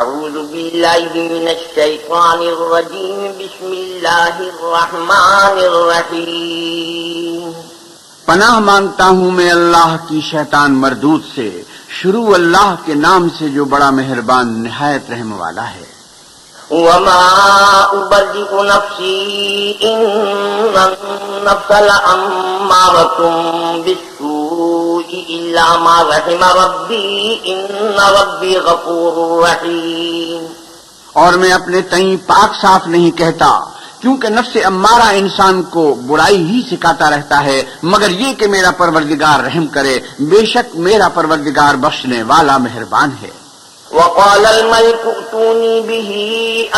أعوذ بالله من الشيطان الرجيم. بسم الله الرحمن الرحيم. پناہ مانگتا ہوں میں اللہ کی شیطان مردود سے، شروع اللہ کے نام سے جو بڑا مہربان نہایت رحم والا ہے۔ وما أبرئ نفسي إن النفس لأمارة بالسوء إلا ما رحم ربي إن ربي غفور رحيم اور میں اپنے تئیں پاک صاف نہیں کہتا، کیونکہ نفس امارہ انسان کو برائی ہی سکھاتا رہتا ہے، مگر یہ کہ میرا پروردگار رحم کرے، بے شک میرا پروردگار بخشنے والا مہربان ہے۔ وقال الملك ائتوني به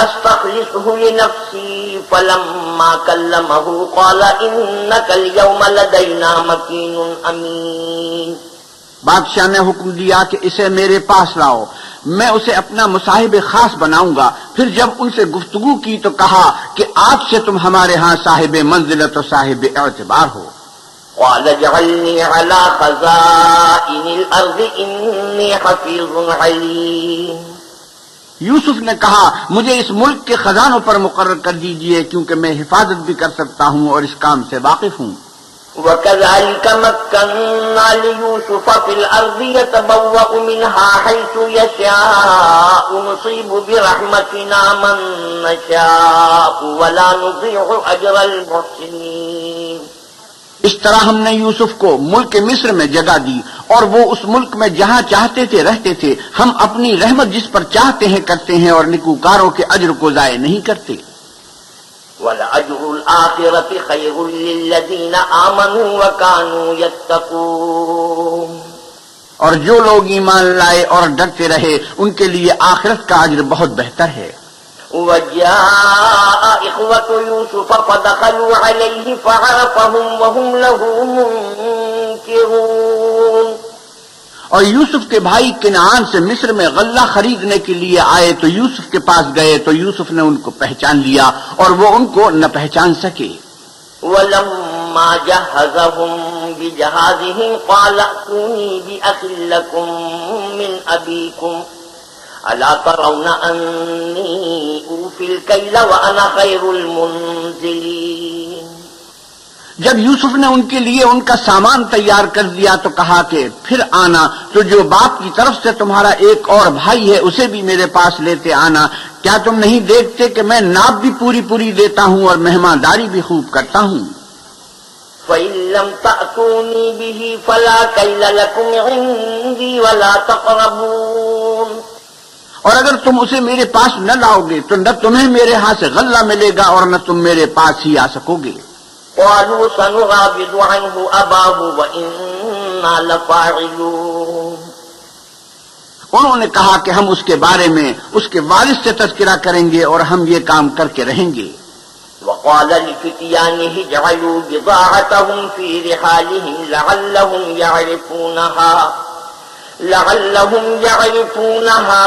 أستخلصه لنفسي فلما كلمه قال إنك اليوم لدينا مكين أمين. بادشاہ نے حکم دیا کہ اسے میرے پاس لاؤ۔ میں اسے اپنا مصاحب خاص بناؤں گا۔ پھر جب ان سے گفتگو کی تو کہا کہ آج سے تم ہمارے ہاں صاحب منزلت و صاحب اعتبار ہو۔ قال اجعلني على خزائن الأرض إني حفيظ عليم۔ یوسف نے کہا مجھے اس ملک کے خزانوں پر مقرر کر دیجیے کیونکہ میں حفاظت بھی کر سکتا ہوں اور اس کام سے واقف ہوں۔ وكذلك مكنا ليوسف في الأرض يتبوأ منها حيث يشاء نصيب برحمتنا من نشاء ولا نضيع أجر المحسنين۔ اس طرح ہم نے یوسف کو ملک مصر میں جگہ دی اور وہ اس ملک میں جہاں چاہتے تھے رہتے تھے ہم اپنی رحمت جس پر چاہتے ہیں کرتے ہیں اور نکوکاروں کے اجر کو ضائع نہیں کرتے۔ وَلَأَجْرُ الْآخِرَةِ خَيْرٌ لِلَّذِينَ آمَنُوا وَكَانُوا يَتَّقُونَ۔ اور جو لوگ ایمان لائے اور ڈرتے رہے ان کے لیے آخرت کا اجر بہت بہتر ہے۔ وجاء إخوة يوسف فدخلوا عليه فعرفهم وهم له منكرون. اور یوسف کے بھائی کنعان سے مصر میں غلہ خریدنے کے لیے آئے تو یوسف کے پاس گئے تو یوسف نے ان کو پہچان لیا اور وہ ان کو نہ پہچان سکے۔ ولما جهزهم بجهازهم قال ائتوني بأخ لكم من أبيكم ألا ترون أني أوفي الكيل وأنا خير المنزلين جب یوسف نے ان کے لیے ان کا سامان تیار کر دیا تو کہا کہ پھر آنا تو جو باپ کی طرف سے تمہارا ایک اور بھائی ہے اسے بھی میرے پاس لیتے آنا۔ کیا تم نہیں دیکھتے کہ میں ناپ بھی پوری پوری دیتا ہوں اور مہمانداری بھی خوب کرتا ہوں؟ فإن لم تأتوني به فلا كيل لكم عندي ولا تقربون اور اگر تم اسے میرے پاس نہ لاؤ گے تو نہ تمہیں میرے ہاں سے غلہ ملے گا اور نہ تم میرے پاس ہی آ سکو گے۔ قالوا سنغابد عنه أباه وإنا لفاعلون۔ انہوں نے کہا کہ ہم اس کے بارے میں اس کے والد سے تذکرہ کریں گے اور ہم یہ کام کر کے رہیں گے۔ وقال لفتيانه اجعلوا بضاعتهم في رحالهم لعلهم يعرفونها۔ لعلهم يعرفونها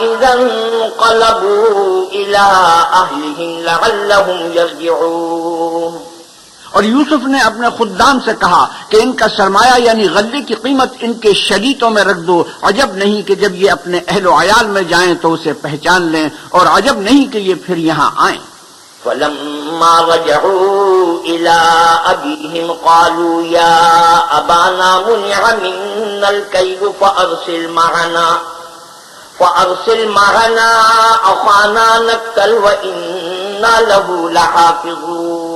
إذا انقلبوا إلى أهلهم لعلهم يرجعون. اور یوسف نے اپنے خدام سے کہا کہ ان کا سرمایہ یعنی غلے کی قیمت ان کے شریطوں میں رکھ دو، عجب نہیں کہ جب یہ اپنے اہل و عیال میں جائیں تو اسے پہچان لیں اور عجب نہیں کہ یہ پھر یہاں آئیں۔ فلما رجعوا إلى أبيهم قالوا يا أبانا منع منا الكيل فأرسل معنا فأرسل معنا أخانا نكتل وإنا له لحافظون.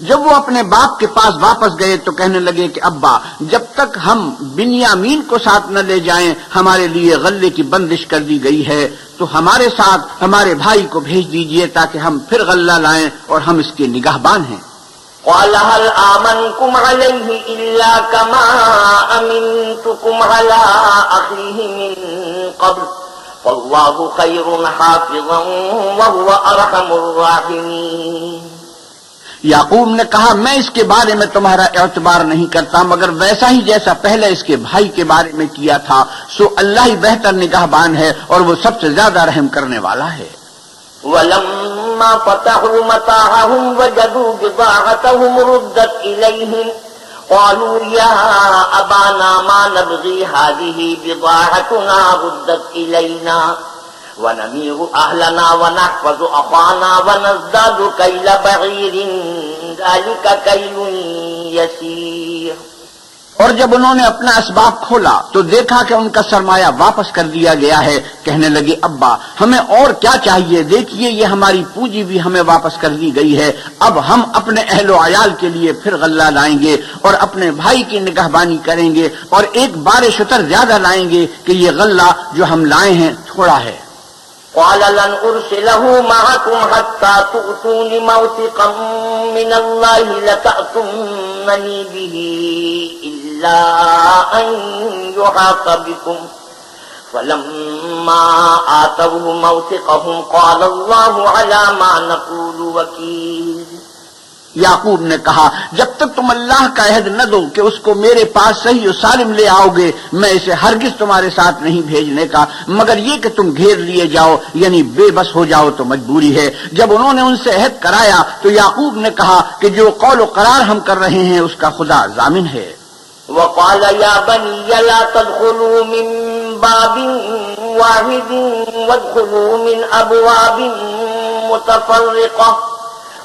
جب وہ اپنے باپ کے پاس واپس گئے تو کہنے لگے کہ ابا، جب تک ہم بنیامین کو ساتھ نہ لے جائیں همارے لیے غلے کی بندش کر دی گئی ہے، تو ہمارے ساتھ ہمارے بھائی کو بھیج دیجیے تاکہ ہم پھر غلہ لائیں اور ہم اس کے نگہبان ہیں۔ قال هل آمنكم عليه إلا كما أمنتكم على أخيه من قبل؟ فالله خير حافظا وهو أرحم الراحمين۔ یعقوب نے کہا، میں اس کے بارے میں تمہارا اعتبار نہیں کرتا، مگر ویسا ہی جیسا پہلے اس کے بھائی کے بارے میں کیا تھا، سو اللہ ہی بہتر نگہبان ہے اور وہ سب سے زیادہ رحم کرنے والا ہے۔ ولما فتحوا متاعهم وجدوا بضاعتهم ردت إليهم، قالوا يا أبانا ما نبغي هذه بضاعتنا ردت إلينا۔ ونمير أهلنا ونحفظ أخانا ونزداد كيل بعير. ذلك كيل يسير. اور جب انہوں نے اپنا اسباب کھولا تو دیکھا کہ ان کا سرمایہ واپس کر دیا گیا ہے۔ کہنے لگے، ابا، ہمیں اور کیا چاہیے؟ دیکھیے، یہ ہماری پونجی بھی ہمیں واپس کر دی گئی ہے۔ اب ہم اپنے اہل و عیال کے لیے پھر غلہ لائیں گے اور اپنے بھائی کی نگہبانی کریں گے اور ایک بار شتر زیادہ لائیں گے کہ یہ غلہ جو ہم لائے ہیں تھوڑا ہے۔ قال لن أرسله معكم حتى تؤتون موثقا من الله لتأتمني به إلا أن يحاط بكم. فلما آتوه موثقهم قال الله على ما نقول وكيل. یعقوب نے کہا، جب تک تم اللہ کا عہد نہ دو کہ اس کو میرے پاس صحیح و سالم لے آؤ گے، میں اسے ہرگز تمہارے ساتھ نہیں بھیجنے کا، مگر یہ کہ تم گھیر لیے جاؤ یعنی بے بس ہو جاؤ تو مجبوری ہے۔ جب انہوں نے ان سے عہد کرایا تو یعقوب نے کہا کہ جو قول و قرار ہم کر رہے ہیں، اس کا خدا ضامن ہے۔ وقال يا بني لا تدخلوا من باب واحد وادخلوا من أبواب متفرقة.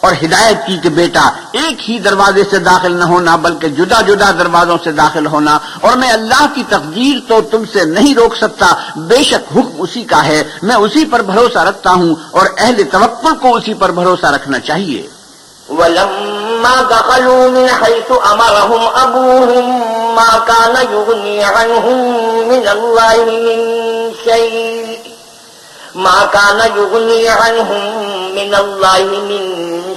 اور ہدایت کی کہ بیٹا، ایک ہی دروازے سے داخل نہ ہونا، بلکہ جدا جدا دروازوں سے داخل ہونا۔ اور میں اللہ کی تقدیر تو تم سے نہیں روک سکتا، بے شک حکم اسی کا ہے۔ میں اسی پر بھروسہ رکھتا ہوں اور اہل توقع کو اسی پر بھروسہ رکھنا چاہیے۔ ولما دخلوا من حيث أمرهم أبوهم ما كان يغني عنهم من الله من شيء. ما كان يغني عنهم من الله من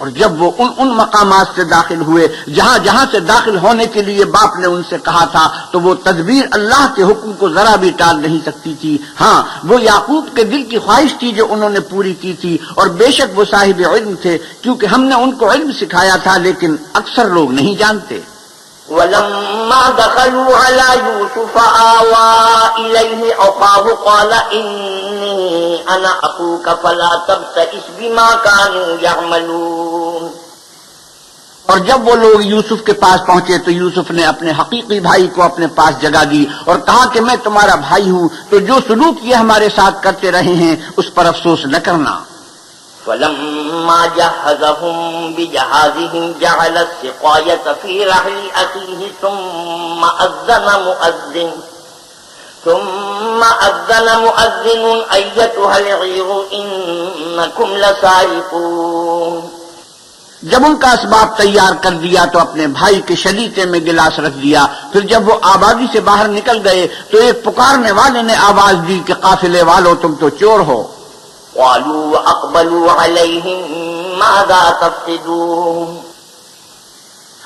اور جب وہ ان ان مقامات سے داخل ہوئے، جہاں جہاں سے داخل ہونے کے لیے باپ نے ان سے کہا تھا، تو وہ تدبیر اللہ کے حکم کو ذرا بھی ٹال نہیں سکتی تھی۔ ہاں وہ یعقوب کے دل کی خواہش تھی جو انہوں نے پوری کی تھی، اور بے شک وہ صاحب علم تھے، کیونکہ ہم نے ان کو علم سکھایا تھا، لیکن اکثر لوگ نہیں جانتے۔ ولما دخلوا على يوسف آوى إليه أخاه قال إني أنا أخوك فلا تبتئس بما كانوا يعملون. اور جب وہ لوگ یوسف کے پاس پہنچے تو یوسف نے اپنے حقیقی بھائی کو اپنے پاس جگہ دی اور کہا کہ میں تمہارا بھائی ہوں تو جو سلوک یہ ہمارے ساتھ کرتے رہے ہیں اس پر افسوس نہ کرنا۔ فلما جهزهم بجهازهم جعل السقاية في رحل أخيه ثم أذن مؤذن ثم أذن مؤذن أيتها العير إنكم لسائقون جب ان کا اسباب تیار کر دیا تو اپنے بھائی کے شلیتے میں گلاس رکھ دیا پھر جب وہ آبادی سے باہر نکل گئے تو ایک پکارنے والے نے آواز دی کہ قافلے والو تم تو چور ہو۔ قالوا وأقبلوا عليهم ماذا تفقدون؟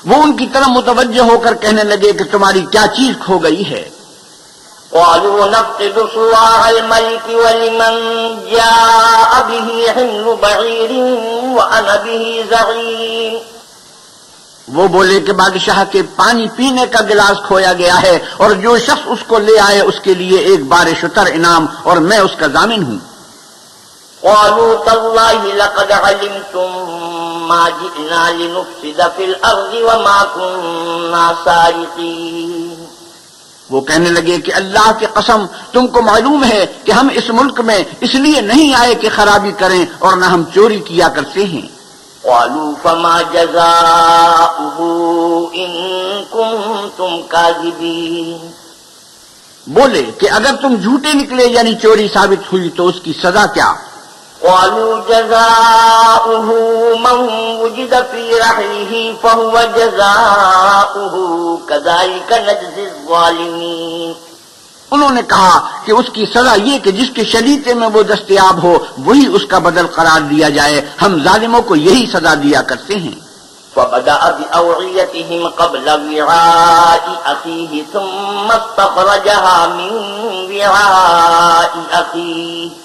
وہ ان کی طرف متوجہ ہو کر کہنے لگے کہ تمہاری کیا چیز کھو گئی ہے؟ قالوا نفقد صواع الملك ولمن جاء به حمل بعير وأنا به زعيم. وہ بولے کہ بادشاہ کے پانی پینے کا گلاس کھویا گیا ہے اور جو شخص اس کو لے آئے اس کے لیے ایک بار شتر انعام اور میں اس کا ضامن ہوں۔ قالوا تالله لقد علمتم ما جئنا لنفسد في الأرض وما كنا سارقين. وہ کہنے لگے کہ اللہ کی قسم تم کو معلوم ہے کہ ہم اس ملک میں اس لیے نہیں آئے کہ خرابی کریں اور نہ ہم چوری کیا کرتے ہیں۔ قالوا فما جزاؤه إن كنتم كاذبين. بولے کہ اگر تم جھوٹے نکلے یعنی چوری ثابت ہوئی تو اس کی سزا کیا؟ قالوا جزاؤه من وجد في رحله فهو جزاؤه كذلك نجزي الظالمين. انہوں نے کہا کہ اس کی سزا یہ کہ جس کے شریعے میں وہ دستیاب ہو وہی اس کا بدل قرار دیا جائے۔ ہم ظالموں کو یہی سزا دیا کرتے ہیں۔ فبدأ بأوعيتهم قبل وعاء أخيه ثم استخرجها من وعاء أخيه۔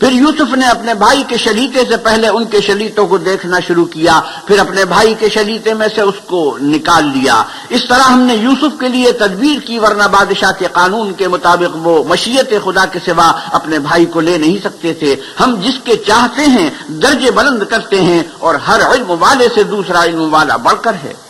پھر یوسف نے اپنے بھائی کے شلیتے سے پہلے ان کے شلیتوں کو دیکھنا شروع کیا، پھر اپنے بھائی کے شلیتے میں سے اس کو نکال لیا۔ اس طرح ہم نے یوسف کے لیے تدبیر کی، ورنہ بادشاہ کے قانون کے مطابق وہ مشیت خدا کے سوا اپنے بھائی کو لے نہیں سکتے تھے۔ ہم جس کے چاہتے ہیں درجے بلند کرتے ہیں اور ہر علم والے سے دوسرا علم والا بڑھ کر ہے۔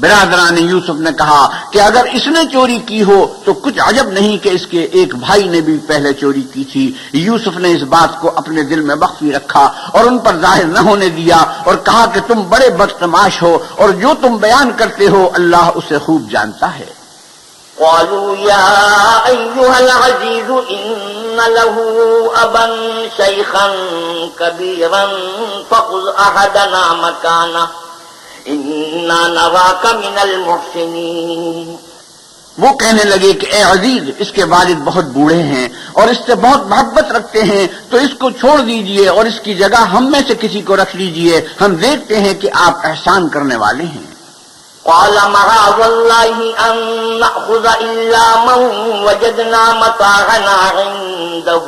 برادران یوسف نے کہا کہ اگر اس نے چوری کی ہو تو کچھ عجب نہیں کہ اس کے ایک بھائی نے بھی پہلے چوری کی تھی۔ یوسف نے اس بات کو اپنے دل میں مخفی رکھا اور ان پر ظاہر نہ ہونے دیا اور کہا کہ تم بڑے بدتماش ہو اور جو تم بیان کرتے ہو اللہ اسے خوب جانتا ہے۔ قالوا يا أيها العزيز إن له أبا شيخا كبيرا فخذ أحدنا مكانه من المحسنین وہ کہنے لگے کہ اے عزیز اس کے والد بہت بوڑھے ہیں اور اس سے بہت محبت رکھتے ہیں تو اس کو چھوڑ دیجیے اور اس کی جگہ ہم میں سے کسی کو رکھ لیجیے۔ ہم دیکھتے ہیں کہ آپ احسان کرنے والے ہیں۔ قال معاذ الله أن نأخذ إلا من وجدنا متاعنا عنده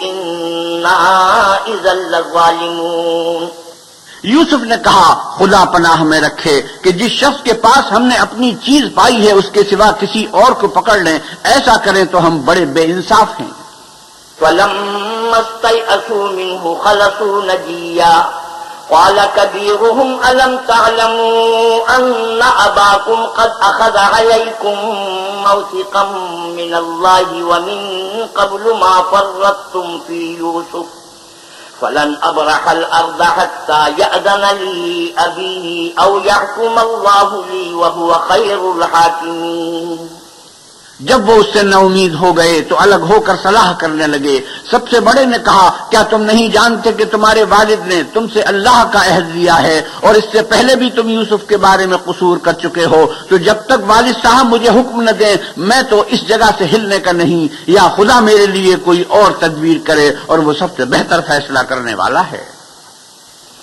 إنا إذا لظالمون۔ یوسف نے کہا، خدا پناہ میں رکھے کہ جس شخص کے پاس ہم نے اپنی چیز پائی ہے، اس کے سوا کسی اور کو پکڑ لیں، ایسا کریں تو ہم بڑے بے انصاف ہیں۔ قال كبيرهم، ألم تعلموا أن أباكم قد أخذ عليكم موثقا من الله ومن قبل ما فرطتم في يوسف؟ فلن أبرح الأرض حتى يأذن لي أبيه أو يحكم الله لي وهو خير الحاكمين جب وہ اس سے نا امید ہو گئے تو الگ ہو کر صلاح کرنے لگے۔ سب سے بڑے نے کہا، کیا تم نہیں جانتے کہ تمہارے والد نے تم سے اللہ کا عہد لیا ہے؟ اور اس سے پہلے بھی تم یوسف کے بارے میں قصور کر چکے ہو۔ تو جب تک والد صاحب مجھے حکم نہ دیں، میں تو اس جگہ سے ہلنے کا نہیں، یا خدا میرے لیے کوئی اور تدبیر کرے، اور وہ سب سے بہتر فیصلہ کرنے والا ہے۔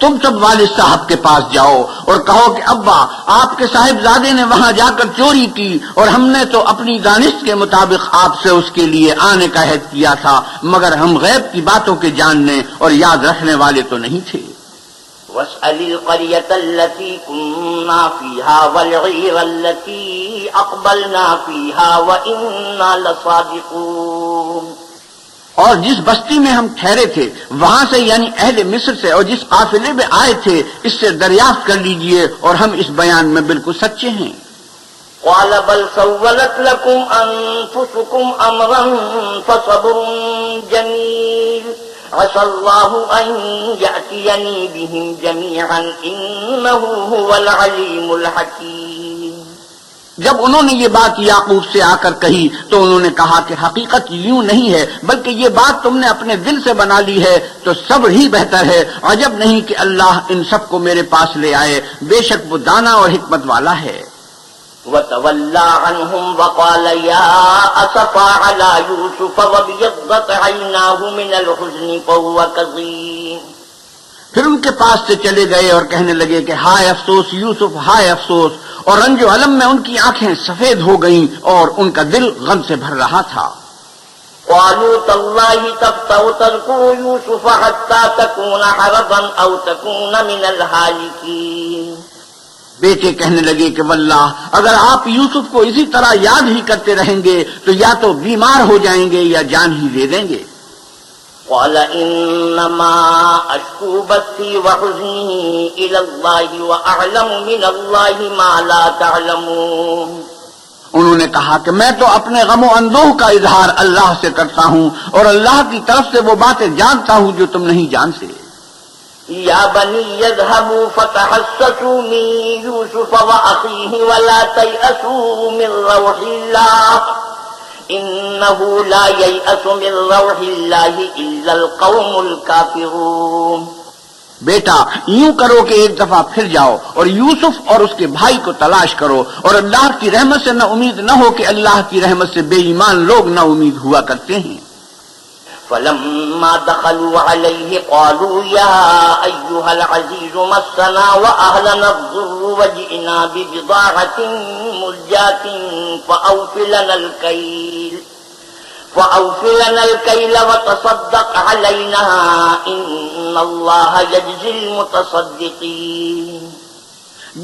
تم سب والد صاحب کے پاس جاؤ اور کہو کہ ابا، آپ کے صاحب زادے نے وہاں جا کر چوری کی اور ہم نے تو اپنی دانش کے مطابق آپ سے اس کے لیے آنے کا عہد کیا تھا، مگر ہم غیب کی باتوں کے جاننے اور یاد رکھنے والے تو نہیں تھے۔ كنا فيها والغير التي أقبلنا فيها وإنا لصادقون۔ اور جس بستی میں ہم ٹھہرے تھے، وہاں سے یعنی اہل مصر سے، اور جس قافلے میں آئے تھے، اس سے دریافت کر لیجیے اور ہم اس بیان میں بالکل سچے ہیں۔ قال بل سولت لكم أنفسكم أمرا فصبر جميل عسى الله أن يأتيني بهم جميعا إنه هو العليم الحكيم جب انہوں نے یہ بات یعقوب سے آ کر کہی تو انہوں نے کہا کہ حقیقت یوں نہیں ہے، بلکہ یہ بات تم نے اپنے دل سے بنا لی ہے تو سب ہی بہتر ہے۔ عجب نہیں کہ اللہ ان سب کو میرے پاس لے آئے۔ بے شک وہ دانا اور حکمت والا ہے۔ وتولى عنهم وقال يا أسفى على يوسف وبيضت عيناه من الحزن فهو كظيم پھر ان کے پاس سے چلے گئے اور کہنے لگے کہ ہائے افسوس یوسف ہائے افسوس اور رنج و علم میں ان کی آنکھیں سفید ہو گئیں اور ان کا دل غم سے بھر رہا تھا۔ قالوا تالله تفتأ تذكر يوسف حتى تكون حربا أو تكون من الهالكين۔ بیٹے کہنے لگے کہ واللہ اگر آپ یوسف کو اسی طرح یاد ہی کرتے رہیں گے تو یا تو بیمار ہو جائیں گے یا جان ہی دے دیں گے۔ قال إنما أشكو بثي وحزني إلى الله وأعلم من الله ما لا تعلمون۔ انہوں نے کہا کہ میں تو اپنے غم و اندوہ کا اظہار اللہ سے کرتا ہوں اور اللہ کی طرف سے وہ باتیں جانتا ہوں جو تم نہیں جانتے يا بني يذهبوا فتحسسوا من يوسف وأخيه ولا تيأسوا من روح الله انه لا ييأس من روح الله الا القوم الكافرون. بیٹا، یوں کرو کہ ایک دفعہ پھر جاؤ اور یوسف اور اس کے بھائی کو تلاش کرو اور اللہ کی رحمت سے نہ امید نہ ہو کہ اللہ کی رحمت سے بے ایمان لوگ نہ امید ہوا کرتے ہیں۔ فلما دخلوا عليه قالوا يا أيها العزيز مسنا وأهلنا الضر وجئنا ببضاعة مزجاة فأوفلنا الكيل فأوفلنا الكيل وتصدق علينا إن الله يجزي المتصدقين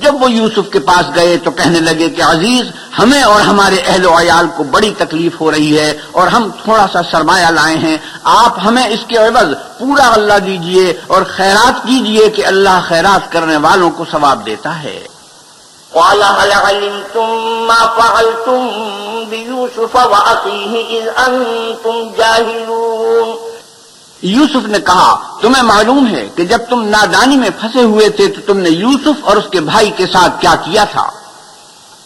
جب وہ یوسف کے پاس گئے تو کہنے لگے کہ عزیز ہمیں اور ہمارے اہل و عیال کو بڑی تکلیف ہو رہی ہے اور ہم تھوڑا سا سرمایہ لائے ہیں۔ آپ ہمیں اس کے عوض پورا اللہ دیجیے اور خیرات کیجیے کہ اللہ خیرات کرنے والوں کو ثواب دیتا ہے۔ قال هل علمتم ما فعلتم بيوسف وأخيه إذ أنتم جاهلون؟ یوسف نے کہا تمہیں معلوم ہے کہ جب تم نادانی میں پھنسے ہوئے تھے تو تم نے یوسف اور اس کے بھائی کے ساتھ کیا کیا تھا؟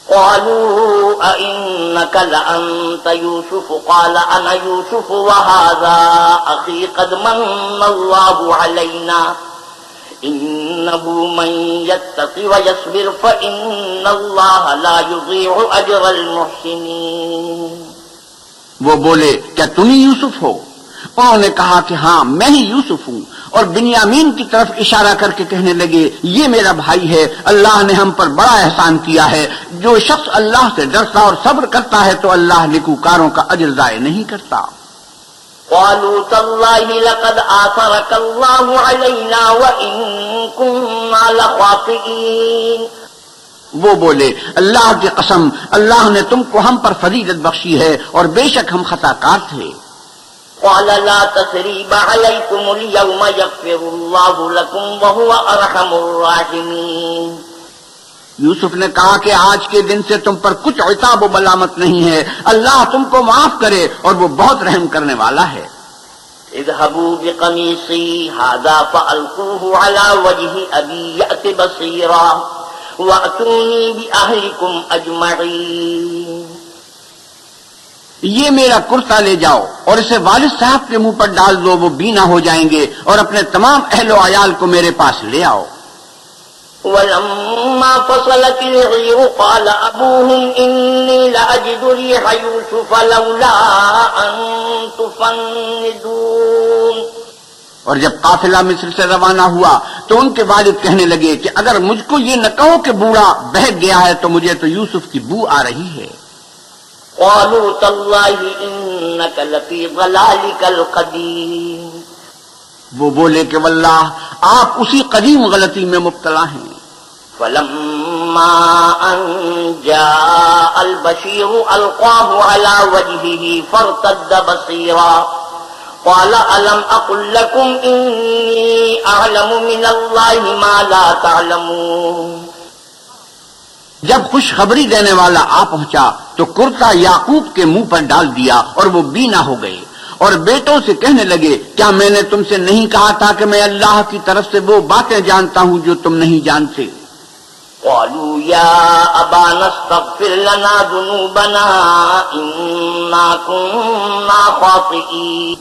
قالوا أئنك لأنت يوسف؟ قال أنا يوسف، وهذا أخي قد من الله علينا. إنه من يتق ويصبر، فإن الله لا يضيع أجر المحسنين. وہ بولے، کیا تم ہی یوسف ہو؟ انہوں نے کہا کہ ہاں میں ہی یوسف ہوں۔ اور بنیامین کی طرف اشارہ کر کے کہنے لگے یہ میرا بھائی ہے اللہ نے ہم پر بڑا احسان کیا ہے۔ جو شخص اللہ سے ڈرتا اور صبر کرتا ہے تو اللہ نکوکاروں کا اجر ضائع نہیں کرتا۔ قالوا تالله لقد آثرك الله علينا وإن كنا لخاطئين وہ بولے اللہ کی قسم اللہ نے تم کو ہم پر فضیلت بخشی ہے اور بے شک ہم خطا کار تھے۔ قال لا تثريب عليكم اليوم يغفر الله لكم وهو أرحم الراحمين. یوسف نے کہا کہ آج کے دن سے تم پر کچھ عتاب و ملامت نہیں ہے۔ اللہ تم کو معاف کرے اور وہ بہت رحم کرنے والا ہے۔ اذهبوا بقميصي هذا فألقوه على وجه أبي يأت بصيرا وأتوني بأهلكم أجمعين۔ یہ میرا کرتا لے جاؤ اور اسے والد صاحب کے منہ پر ڈال دو وہ بینا ہو جائیں گے اور اپنے تمام اہل و عیال کو میرے پاس لے آؤ۔ ولما فصلت العير قال أبوهم إني لأجد ريح يوسف لولا أن تفندون۔ اور جب قافلہ مصر سے روانہ ہوا تو ان کے والد کہنے لگے کہ اگر مجھ کو یہ نہ کہو کہ بوڑھا بہک گیا ہے تو مجھے تو یوسف کی بو آ رہی ہے۔ قالوا تالله إنك لفي ضلالك القديم وہ بولے کہ واللہ آپ اسی قدیم غلطی میں مبتلا ہیں۔ فلما أن جاء البشير ألقاه على وجهه فارتد بصيرا قال ألم أقل لكم إني أعلم من الله ما لا تعلمون۔ جب خوشخبری دینے والا آ پہنچا تو کرتا یاقوب کے منہ پر ڈال دیا اور وہ بینا ہو گئے اور بیٹوں سے کہنے لگے کیا میں نے تم سے نہیں کہا تھا کہ میں اللہ کی طرف سے وہ باتیں جانتا ہوں جو تم نہیں جانتے؟ قالوا يا أبانا استغفر لنا ذنوبنا إنا كنا خاطئين.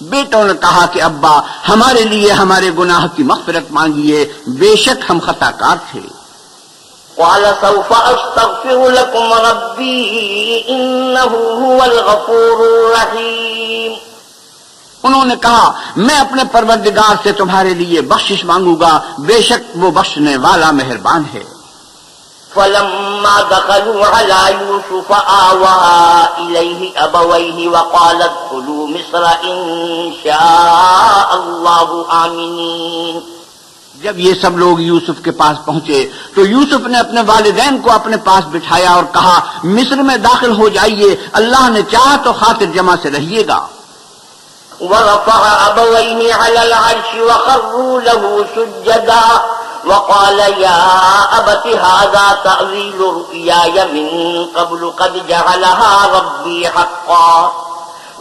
بیٹوں نے کہا کہ ابا ہمارے لیے ہمارے گناہ کی مغفرت مانگیے بے شک ہم خطا کار تھے۔ قال سوف أستغفر لكم ربي إنه هو الغفور الرحيم انہوں نے کہا میں اپنے پروردگار سے تمہارے لیے بخشش مانگوں گا بے شک وہ بخشنے والا مہربان ہے۔ فلما دخلوا على يوسف آوى إليه أبويه وقال ادخلوا مصر إن شاء الله آمنين. جب یہ سب لوگ یوسف کے پاس پہنچے تو یوسف نے اپنے والدین کو اپنے پاس بٹھایا اور کہا، مصر میں داخل ہو جائیے، اللہ نے چاہ تو خاطر جمع سے رہیے گا۔ ورفع أبويه على العرش وخروا له سجدا وقال، يا أبت هذا تأويل رؤياي من قبل قد جعلها ربي حقا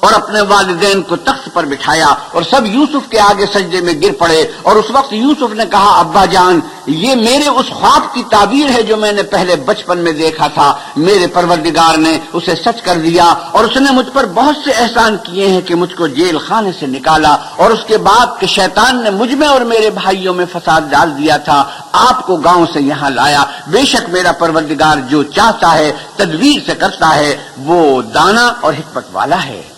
اور اپنے والدین کو تخت پر بٹھایا اور سب یوسف کے آگے سجدے میں گر پڑے اور اس وقت یوسف نے کہا، ابا جان، یہ میرے اس خواب کی تعبیر ہے جو میں نے پہلے بچپن میں دیکھا تھا۔ میرے پروردگار نے اسے سچ کر دیا اور اس نے مجھ پر بہت سے احسان کیے ہیں کہ مجھ کو جیل خانے سے نکالا اور اس کے بعد کہ شیطان نے مجھ میں اور میرے بھائیوں میں فساد ڈال دیا تھا، آپ کو گاؤں سے یہاں لایا۔ بے شک میرا پروردگار جو چاہتا ہے، تدبیر سے کرتا ہے، وہ دانا اور حکمت والا ہے۔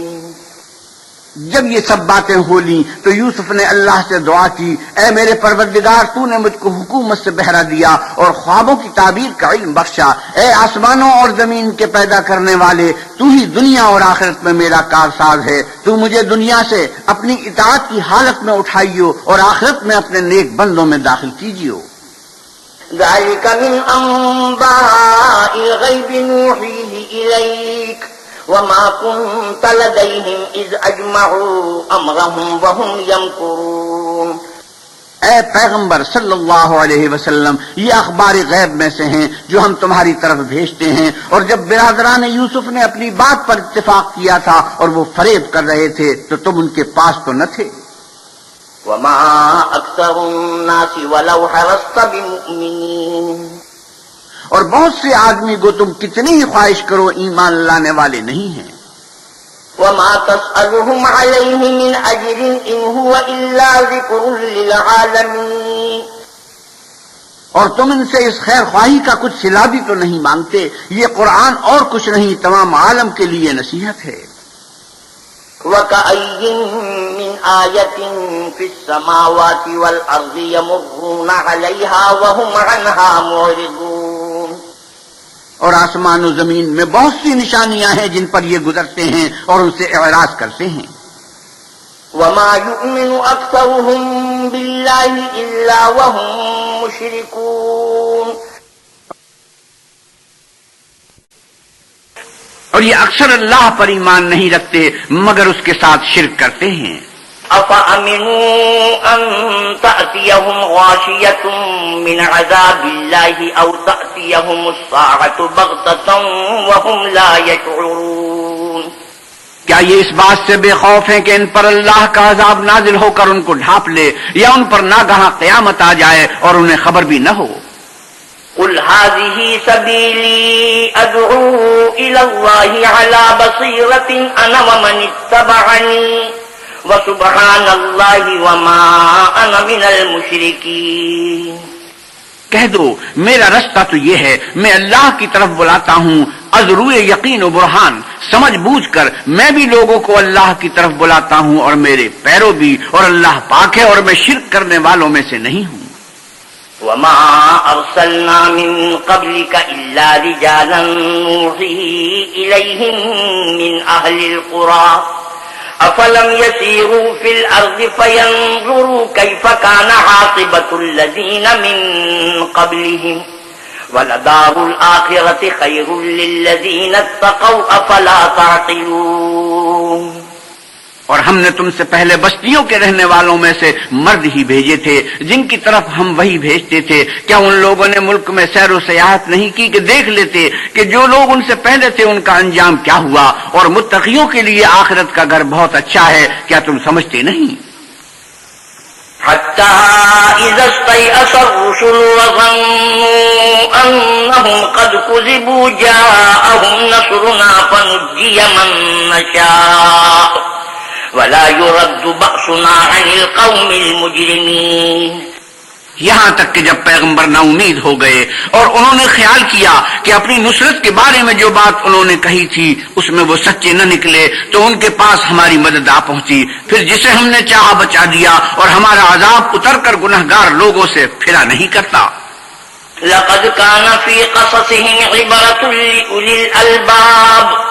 جب یہ سب باتیں ہو لی تو یوسف نے اللہ سے دعا کی، اے میرے پروردگار، تو نے مجھ کو حکومت سے بہرا دیا اور خوابوں کی تعبیر کا علم بخشا۔ اے آسمانوں اور زمین کے پیدا کرنے والے، تو ہی دنیا اور آخرت میں میرا کارساز ہے۔ تو مجھے دنیا سے اپنی اطاعت کی حالت میں اٹھائیو اور آخرت میں اپنے نیک بندوں میں داخل کیجیے ذلك من أنباء الغيب نوحيه إليك۔ وما كنت لديهم إذ أجمعوا أمرهم وهم يمكرون اے پیغمبر صلی اللہ علیہ وسلم یہ اخبار غیب میں سے ہیں جو ہم تمہاری طرف بھیجتے ہیں۔ اور جب برادران یوسف نے اپنی بات پر اتفاق کیا تھا اور وہ فریب کر رہے تھے تو تم ان کے پاس تو نہ تھے۔ وما أكثر الناس ولو حرصت بمؤمنين۔ اور بہت سے آدمی کو تم کتنی ہی خواہش کرو ایمان لانے والے نہیں ہیں۔ وما تسألهم عليه من أجر إن هو إلا ذكر للعالمين۔ اور تم ان سے اس خیر خواہی کا کچھ سلا بھی تو نہیں مانگتے یہ قرآن اور کچھ نہیں تمام عالم کے لیے نصیحت ہے۔ وكأي من آية في السماوات والأرض يمرون عليها وهم عنها معرضون۔ اور آسمان و زمین میں بہت سی نشانیاں ہیں جن پر یہ گزرتے ہیں اور ان سے اعراض کرتے ہیں۔ وما يؤمن أكثرهم بالله إلا وهم مشركون۔ اور یہ اکثر اللہ پر ایمان نہیں رکھتے مگر اس کے ساتھ شرک کرتے ہیں۔ أفأمنوا أن تأتيهم غاشية من عذاب الله أو تأتيهم الساعة بغتة وهم لا يشعرون کیا یہ اس بات سے بے خوف ہیں کہ ان پر اللہ کا عذاب نازل ہو کر ان کو ڈھانپ لے یا ان پر ناگہاں قیامت آ جائے اور انہیں خبر بھی نہ ہو؟ قل هذه سبيلي أدعو إلى الله على بصيرة أنا ومن اتبعني وسبحان الله وما أنا من المشركين کہہ دو میرا رستہ تو یہ ہے میں اللہ کی طرف بلاتا ہوں ازرو یقین و برہان سمجھ بوجھ کر میں بھی لوگوں کو اللہ کی طرف بلاتا ہوں اور میرے پیرو بھی اور اللہ پاک ہے اور میں شرک کرنے والوں میں سے نہیں ہوں۔ وما أرسلنا من قبلك إلا رجالا نوحي إليهم من أهل القرى۔ أفلم يسيروا في الأرض فينظروا كيف كان عاقبة الذين من قبلهم ولدار الآخرة خير للذين اتقوا أفلا تعقلون اور ہم نے تم سے پہلے بستیوں کے رہنے والوں میں سے مرد ہی بھیجے تھے، جن کی طرف ہم وہی بھیجتے تھے۔ کیا ان لوگوں نے ملک میں سیر و سیاحت نہیں کی کہ دیکھ لیتے کہ جو لوگ ان سے پہلے تھے، ان کا انجام کیا ہوا؟ اور متقیوں کے لیے آخرت کا گھر بہت اچھا ہے، کیا تم سمجھتے نہیں؟ حتى إذا استيأس الرسل وظنوا أنهم قد كذبوا جاءهم نصرنا فنجي من نشاء۔ ولا يرد بأسنا عن القوم المجرمين۔ یہاں تک کہ جب پیغمبر نا امید ہو گئے اور انہوں نے خیال کیا کہ اپنی نصرت کے بارے میں جو بات انہوں نے کہی تھی اس میں وہ سچے نہ نکلے تو ان کے پاس ہماری مدد آ پہنچی۔ پھر جسے ہم نے چاہا بچا دیا اور ہمارا عذاب اتر کر گناہ گار لوگوں سے پھرا نہیں کرتا۔ لقد كان في قصصهم عبرة لأولي الألباب۔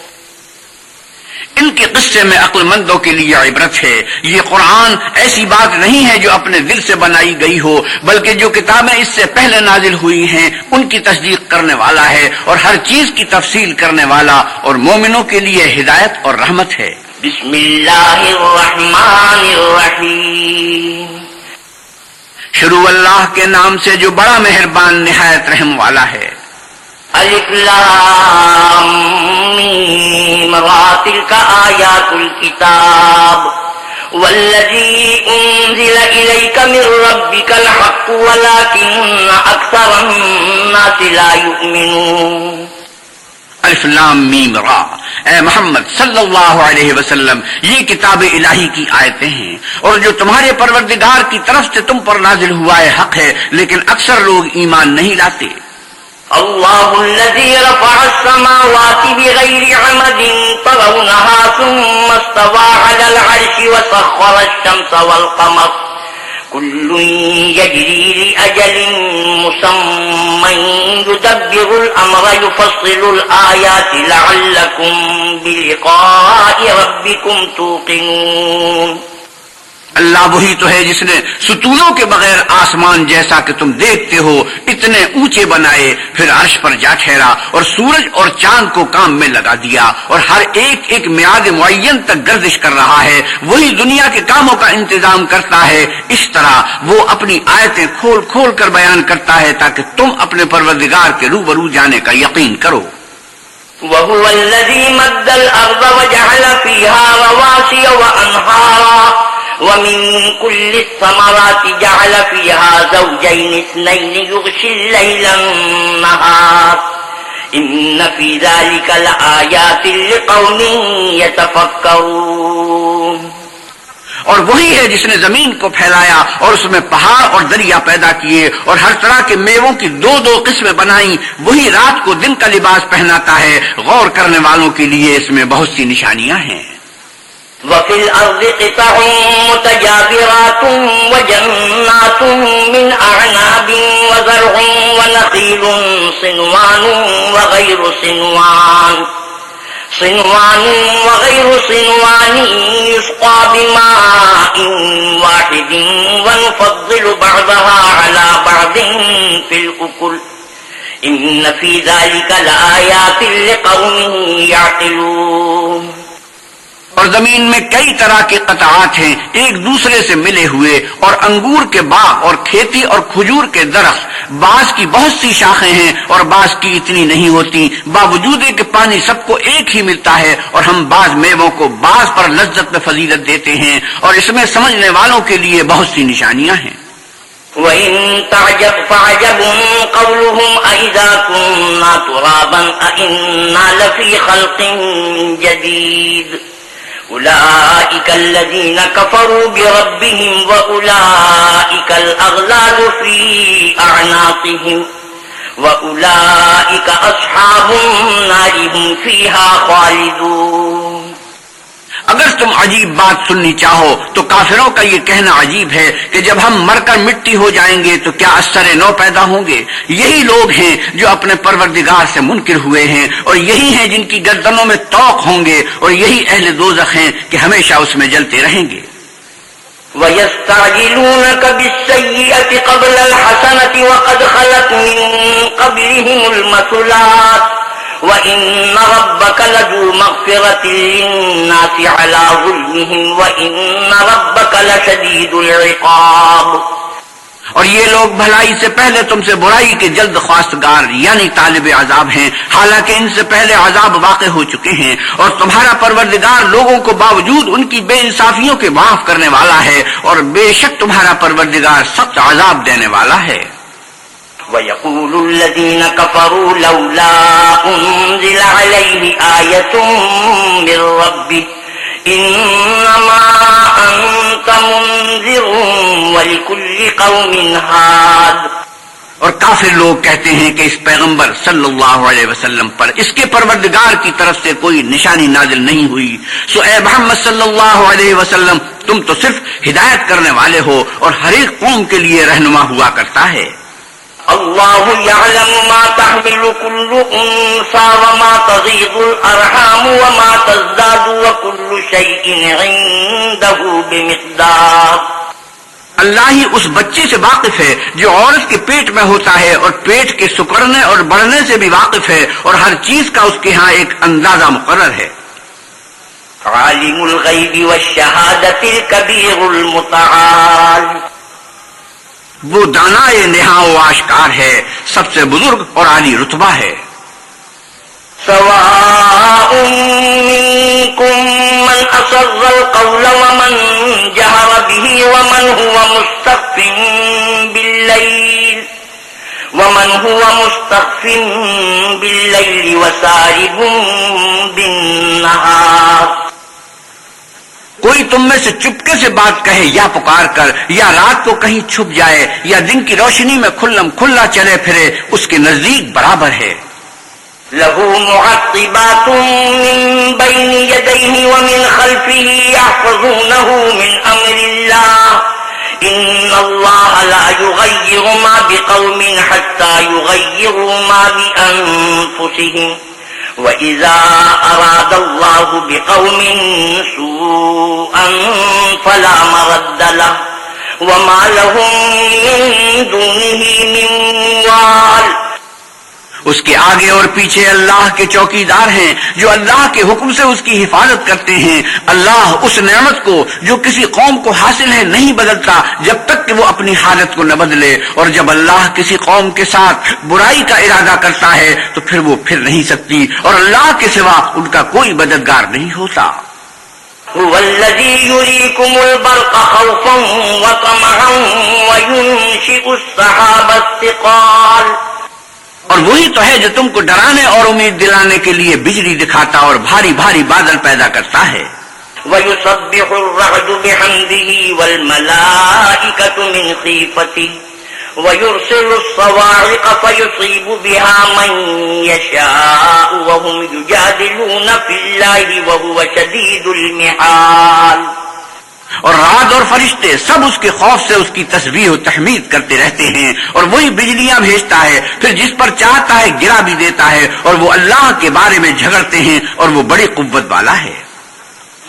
ان کے قصے میں عقل مندوں کے لیے عبرت ہے۔ یہ قرآن ایسی بات نہیں ہے جو اپنے دل سے بنائی گئی ہو بلکہ جو کتابیں اس سے پہلے نازل ہوئی ہیں ان کی تصدیق کرنے والا ہے اور ہر چیز کی تفصیل کرنے والا اور مومنوں کے لیے ہدایت اور رحمت ہے۔ بسم اللہ الرحمن الرحیم۔ شروع اللہ کے نام سے جو بڑا مہربان نہایت رحم والا ہے۔ تلك آيات الكتاب والذي أنزل إليك من ربك الحق ولكن أكثر الناس لا يؤمنون. الف لام میم را. اے محمد صلی اللہ علیہ وسلم، یہ کتاب الہی کی آیتیں ہیں اور جو تمہارے پروردگار کی طرف سے تم پر نازل ہوا ہے، حق ہے، لیکن اکثر لوگ ایمان نہیں لاتے۔ الله الذي رفع السماوات بغير عمد طرونها ثم استوى على العرش وسخر الشمس والقمر كل يجري لأجل مسمى يدبر الأمر يفصل الآيات لعلكم بلقاء ربكم توقنون اللہ وہی تو ہے جس نے ستونوں کے بغیر آسمان جیسا کہ تم دیکھتے ہو، اتنے اونچے بنائے، پھر عرش پر جا ٹھہرا اور سورج اور چاند کو کام میں لگا دیا اور ہر ایک ایک میاد معین تک گردش کر رہا ہے۔ وہی دنیا کے کاموں کا انتظام کرتا ہے۔ اس طرح وہ اپنی آیتیں کھول کھول کر بیان کرتا ہے تاکہ تم اپنے پروردگار کے روبرو جانے کا یقین کرو۔ وهو الذي مد الأرض وجعل فيها رواسي وأنهارا ومن كل الثمرات جعل فيها زوجين اثنين يغشي الليل النهار. إن في ذلك لآيات لقوم يتفكرون. اور وہی ہے جس نے زمین کو پھیلایا اور اس میں پہاڑ اور دریا پیدا کیے اور ہر طرح کے میووں کی دو دو قسمیں بنائی وہی رات کو دن کا لباس پہناتا ہے۔ غور کرنے والوں کے لیے اس میں بہت سی نشانیاں ہیں۔ وفي الأرض قطع متجابرات وجنات من أعناب وزرع ونخيل، صنوان وغير صنوان. صنوان وغير صنوان يسقى بماء واحد ونفضل بعضها على بعض في الأكل. إن في ذلك لآيات لقوم يعقلون. اور زمین میں کئی طرح کے قطعات ہیں، ایک دوسرے سے ملے ہوئے اور انگور کے باغ اور کھیتی اور کھجور کے درخت۔ بعض کی بہت سی شاخیں ہیں اور بعض کی اتنی نہیں ہوتی۔ باوجود کہ پانی سب کو ایک ہی ملتا ہے اور ہم بعض میووں کو بعض پر لذت میں فضیلت دیتے ہیں۔ اور اس میں سمجھنے والوں کے لیے بہت سی نشانیاں ہیں۔ وَإِن تَعْجَبْ فَعْجَبٌ قَوْلُهُمْ أَإِذَا كُنَّا تُرَابًا أَإِنَّا لَفِي خَلْقٍ جَدِيدٍ أولئك الذين كفروا بربهم وأولئك الأغلال في أعناقهم وأولئك أصحاب النار هم فيها خالدون اگر تم عجیب بات سننی چاہو تو کافروں کا یہ کہنا عجیب ہے کہ جب ہم مر کر مٹی ہو جائیں گے تو کیا اثر نو پیدا ہوں گے؟ یہی لوگ ہیں جو اپنے پروردگار سے منکر ہوئے ہیں اور یہی ہیں جن کی گردنوں میں توق ہوں گے اور یہی اہل دوزخ ہیں کہ ہمیشہ اس میں جلتے رہیں گے۔ وَيَسْتَعْجِلُونَكَ بِالسَّيِّئَةِ قَبْلَ الْحَسَنَةِ وَقَدْ خَلَتْ مِن قَبْلِهِمُ الْمَثُلَاتِ وَإِنَّ رَبَّكَ لَذُو مَغْفِرَةٍ لِلنَّاسِ عَلَى ظُلْمِهِمْ وَإِنَّ رَبَّكَ لَشَدِيدُ الْعِقَابِ۔ اور یہ لوگ بھلائی سے پہلے تم سے برائی کے جلد خواستگار یعنی طالب عذاب ہیں۔ حالانکہ ان سے پہلے عذاب واقع ہو چکے ہیں اور تمہارا پروردگار لوگوں کو باوجود ان کی بے انصافیوں کے معاف کرنے والا ہے اور بے شک تمہارا پروردگار سخت عذاب دینے والا ہے۔ وَيَقُولُ الَّذِينَ كَفَرُوا لَوْلَا أُنزِلَ عَلَيْهِ آيَةٌ مِّن رَّبِّهِ إِنَّمَا أَنتَ مُنذِرٌ وَلِكُلِّ قَوْمٍ هَادٍ اور کافر لوگ کہتے ہیں کہ اس پیغمبر صلی اللہ علیہ وسلم پر اس کے پروردگار کی طرف سے کوئی نشانی نازل نہیں ہوئی۔ سو اے محمد صلی اللہ علیہ وسلم، تم تو صرف ہدایت کرنے والے ہو اور ہر ایک قوم کے لیے رہنما ہوا کرتا ہے۔ الله يعلم ما تحمل كل أنسى وما تغيظ الأرحام وما تزداد وكل شيء عنده بمقدار اللہ ہی اس بچے سے واقف ہے جو عورت کے پیٹ میں ہوتا ہے اور پیٹ کے سکڑنے اور بڑھنے سے بھی واقف ہے اور ہر چیز کا اس کے ہاں ایک اندازہ مقرر ہے۔ عالم الغیب والشہادت الكبیر المتعال۔ وہ دانا نہا و آشکار ہے، سب سے بزرگ اور عالی رتبہ ہے۔ سواء منكم من أسر القول ومن جهر به ومن هو مستخف بالليل ومن هو مستخف بالليل وسارب بالنهار کوئی تم میں سے چپکے سے بات کہے یا پکار کر، یا رات کو کہیں چھپ جائے، یا دن کی روشنی میں کھلم کھلا چلے پھرے، اس کے نزدیک برابر ہے۔ له معقبات من بين يديه ومن خلفه يحفظونه من أمر الله إن الله لا يغير ما بقوم حتى يغيروا ما بأنفسهم وَإِذَا أَرَادَ اللَّهُ بِقَوْمٍ سُوءًا فَلَا مَرَدَّ لَهُ وَمَا لَهُم مِّن دُونِهِ مِن وَالٍ اس کے آگے اور پیچھے اللہ کے چوکیدار ہیں جو اللہ کے حکم سے اس کی حفاظت کرتے ہیں۔ اللہ اس نعمت کو جو کسی قوم کو حاصل ہے نہیں بدلتا جب تک کہ وہ اپنی حالت کو نہ بدلے۔ اور جب اللہ کسی قوم کے ساتھ برائی کا ارادہ کرتا ہے تو پھر وہ پھر نہیں سکتی اور اللہ کے سوا ان کا کوئی مددگار نہیں ہوتا۔ هو الذي يريكم البرق خوفا وطمعا وينشئ السحاب الثقال۔ اور وہی تو ہے جو تم کو ڈرانے اور امید دلانے کے لیے بجلی دکھاتا اور بھاری بھاری بادل پیدا کرتا ہے۔ وَيُصَبِّحُ الرَّعْدُ بِحَمْدِهِ وَالْمَلَائِكَةُ مِنْ خِيفَتِهِ وَيُرْسِلُ الصَّوَاعِقَ فَيُصِيبُ بِهَا مَنْ يَشَاءُ وَهُمْ يُجَادِلُونَ فِي اللَّهِ وَهُوَ شَدِيدُ الْمِحَالِ اور رات اور فرشتے سب اس کے خوف سے اس کی تصویر و تحمید کرتے رہتے ہیں اور وہی بجلیاں بھیجتا ہے، پھر جس پر چاہتا ہے گرا بھی دیتا ہے اور وہ اللہ کے بارے میں جھگڑتے ہیں اور وہ بڑی قوت والا ہے۔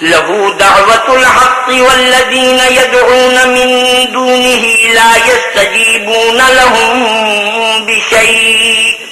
له دعوة الحق والذين يدعون من دونه لا يستجيبون لهم بشيء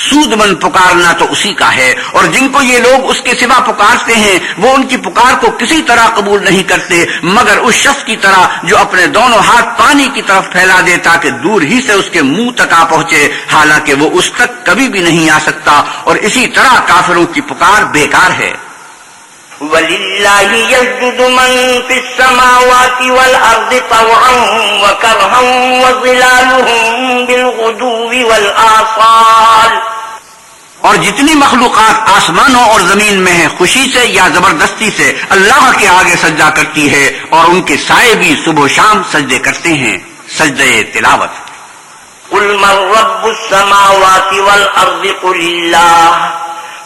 سود من پکارنا تو اسی کا ہے، اور جن کو یہ لوگ اس کے سوا پکارتے ہیں، وہ ان کی پکار کو کسی طرح قبول نہیں کرتے، مگر اس شخص کی طرح جو اپنے دونوں ہاتھ پانی کی طرف پھیلا دے تاکہ دور ہی سے اس کے منہ تک آ پہنچے، حالانکہ وہ اس تک کبھی بھی نہیں آ سکتا، اور اسی طرح کافروں کی پکار بیکار ہے۔ ولله يسجد من في السماوات والأرض طوعا وكرها وظلالهم بالغدو والآصال۔ اور جتنی مخلوقات آسمانوں اور زمین میں ہیں خوشی سے یا زبردستی سے اللہ کے آگے سجدہ کرتی ہے اور ان کے سائے بھی صبح و شام سجدے کرتے ہیں سجدے تلاوت۔ قل من رب السماوات والأرض قل الله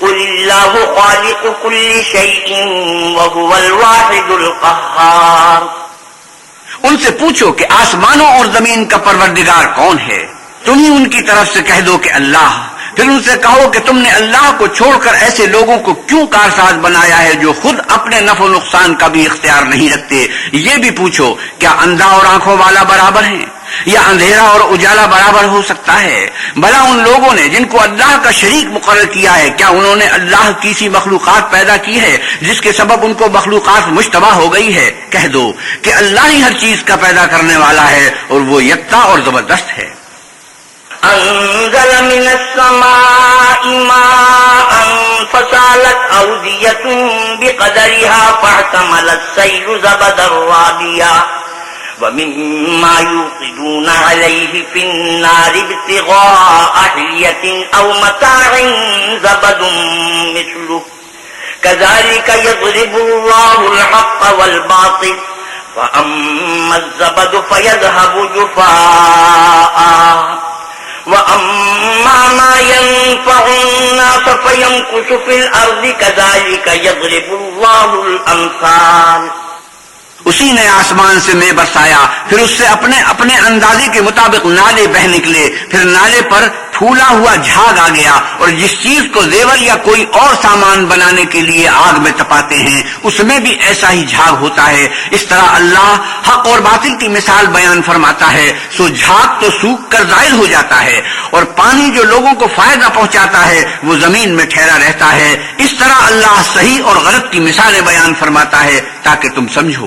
قل الله خالق كل شيء وهو الواحد القهار۔ ان سے پوچھو کہ آسمانوں اور زمین کا پروردگار کون ہے؟ تم ہی ان کی طرف سے کہہ دو کہ اللہ۔ پھر ان سے کہو کہ تم نے اللہ کو چھوڑ کر ایسے لوگوں کو کیوں کارساز بنایا ہے جو خود اپنے نفع و نقصان کا بھی اختیار نہیں رکھتے؟ یہ بھی پوچھو، کیا اندھا اور آنکھوں والا برابر ہیں؟ یا اندھیرا اور اجالا برابر ہو سکتا ہے۔ بلا ان لوگوں نے جن کو اللہ کا شریک مقرر کیا ہے، کیا انہوں نے اللہ کی سی مخلوقات پیدا کی ہے، جس کے سبب ان کو مخلوقات مشتبہ ہو گئی ہے؟ کہہ دو کہ اللہ ہی ہر چیز کا پیدا کرنے والا ہے اور وہ یکتا اور زبردست ہے۔ أنزل من السماء ماء فسالت أودية بقدرها فاعتمل السيل زبد الرابية ومما يوقدون عليه في النار ابتغاء حلية أو متاع زبد مثله. كذلك يضرب الله الحق والباطل، فأما الزبد فيذهب جفاء. وأما ما ينفع الناس فينكش في الأرض، كذلك يضرب الله الأمثال. اسی نے آسمان سے میں برسایا، پھر اس سے اپنے اپنے اندازے کے مطابق نالے بہ نکلے، پھر نالے پر پھولا ہوا جھاگ آ گیا اور جس چیز کو زیور یا کوئی اور سامان بنانے کے لیے آگ میں تپاتے ہیں، اس میں بھی ایسا ہی جھاگ ہوتا ہے۔ اس طرح اللہ حق اور باطل کی مثال بیان فرماتا ہے، سو جھاگ تو سوکھ کر ظاہر ہو جاتا ہے اور پانی جو لوگوں کو فائدہ پہنچاتا ہے، وہ زمین میں ٹھہرا رہتا ہے۔ اس طرح اللہ صحیح اور غلط کی مثالیں بیان فرماتا ہے تاکہ تم سمجھو۔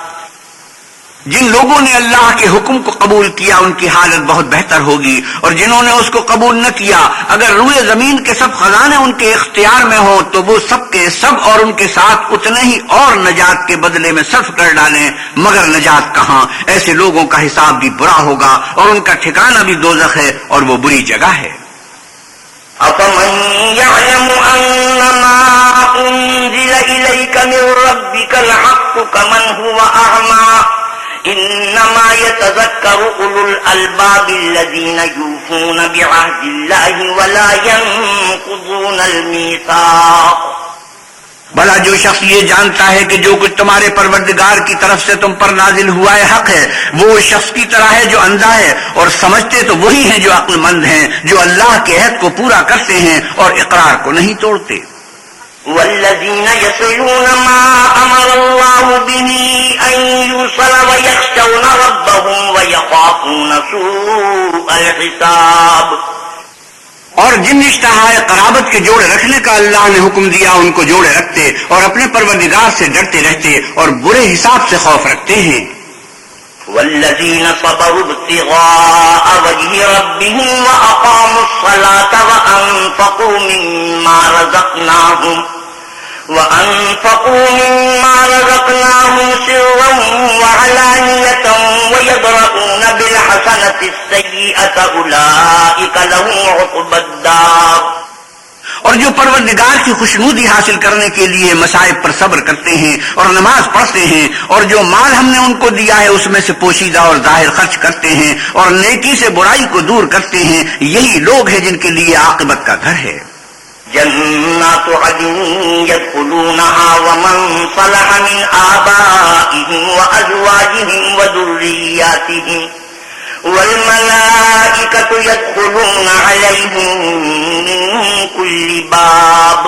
جن لوگوں نے اللہ کے حکم کو قبول کیا، ان کی حالت بہت بہتر ہوگی۔ اور جنہوں نے اس کو قبول نہ کیا، اگر روئے زمین کے سب خزانے ان کے اختیار میں ہوں، تو وہ سب کے سب اور ان کے ساتھ اتنے ہی اور نجات کے بدلے میں صرف کر ڈالیں۔ مگر نجات کہاں؟ ایسے لوگوں کا حساب بھی برا ہوگا اور ان کا ٹھکانہ بھی دوزخ ہے اور وہ بری جگہ ہے۔ أفمن يعلم أنما أنزل إليك من ربك الحق كمن هو أعمى انما يتذكر اولو الالباب الذين يوفون بعهد الله ولا ينقضون الميثاق. بلا جو شخص یہ جانتا ہے کہ جو کچھ تمہارے پروردگار کی طرف سے تم پر نازل ہوا ہے، حق ہے، وہ شخص کی طرح ہے جو اندھا ہے اور سمجھتے تو وہی ہیں جو عقل مند ہیں، جو اللہ کے عہد کو پورا کرتے ہیں اور اقرار کو نہیں توڑتے۔ والذين يصلون ما أمر الله به أن يوصل ويخشون ربهم ويخافون سوء الحساب. اور جن رشتہ قرابت کے جوڑے رکھنے کا اللہ نے حکم دیا، ان کو جوڑے رکھتے اور اپنے پروردگار سے ڈرتے رہتے اور برے حساب سے خوف رکھتے ہیں۔ والذين صبروا ابتغاء وجه ربهم وأقاموا الصلاة وأنفقوا مما رزقناهم وأنفقوا مما رزقناهم سرا وعلانية ويدرؤون بالحسنة السيئة أولئك لهم عقب الدار اور جو پروردگار کی خوشنودی حاصل کرنے کے لیے مسائب پر صبر کرتے ہیں اور نماز پڑھتے ہیں اور جو مال ہم نے ان کو دیا ہے اس میں سے پوشیدہ اور ظاہر خرچ کرتے ہیں اور نیکی سے برائی کو دور کرتے ہیں، یہی لوگ ہیں جن کے لیے عاقبت کا گھر ہے۔ جنات عدن يدخلونها ومن صلح من آبائهم وأزواجهم وذرياتهم والملائكة يدخلون عليهم من كل باب.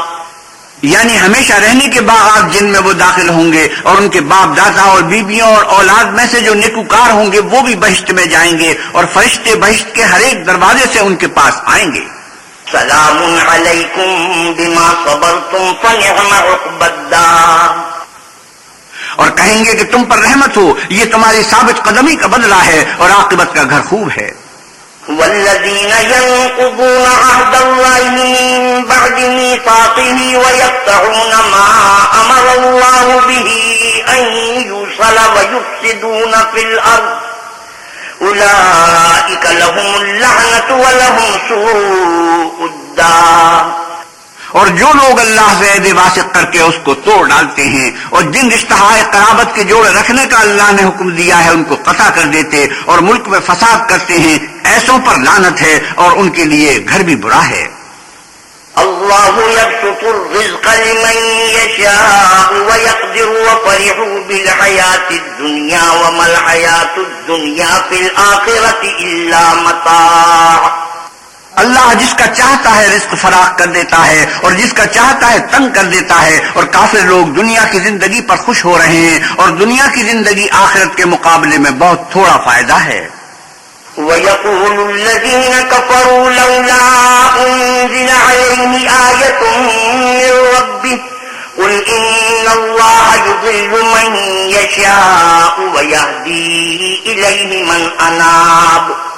یعنی ہمیشہ رہنے کے باغات جن میں وہ داخل ہوں گے اور ان کے باپ دادا اور بیویوں اور اولاد میں سے جو نیکوکار ہوں گے وہ بھی بہشت میں جائیں گے اور فرشتے بہشت کے ہر ایک دروازے سے ان کے پاس آئیں گے۔ سلام علیکم بما صبرتم فنعم عقب الدار۔ اور کہیں گے کہ تم پر رحمت ہو، یہ تمہاری ثابت قدمی کا بدلہ ہے اور عاقبت کا گھر خوب ہے۔ والذين ينقضون عهد الله من بعد ميثاقه ويقطعون ما أمر الله به أن يوصل ويفسدون في الأرض أولئك لهم اللعنة ولهم سوء الدار۔ اور جو لوگ اللہ سے عید واسق کر کے اس کو توڑ ڈالتے ہیں اور جن رشتہ قرابت کے جوڑ رکھنے کا اللہ نے حکم دیا ہے، ان کو قطع کر دیتے اور ملک میں فساد کرتے ہیں۔ ایسوں پر لانت ہے اور ان کے لیے گھر بھی برا ہے۔ اللہ يبسط الرزق لمن يشاء ويقدر وفرحوا بالحياة الدنيا وما الحياة الدنيا في الآخرة إلا مطاع اللہ جس کا چاہتا ہے رزق فراخ کر دیتا ہے اور جس کا چاہتا ہے تنگ کر دیتا ہے اور کافر لوگ دنیا کی زندگی پر خوش ہو رہے ہیں اور دنیا کی زندگی آخرت کے مقابلے میں بہت تھوڑا فائدہ ہے۔ وَيَقُولُ الَّذِينَ كَفَرُوا لَوْلَا أُنزِلَ عَلَيْهِ آيَةٌ مِّن رَّبِّهِ قُلْ إِنَّ اللَّهَ يُضِلُّ مَن يَشَاءُ وَيَهْدِي إِلَيْهِ مَنْ أَنَابَ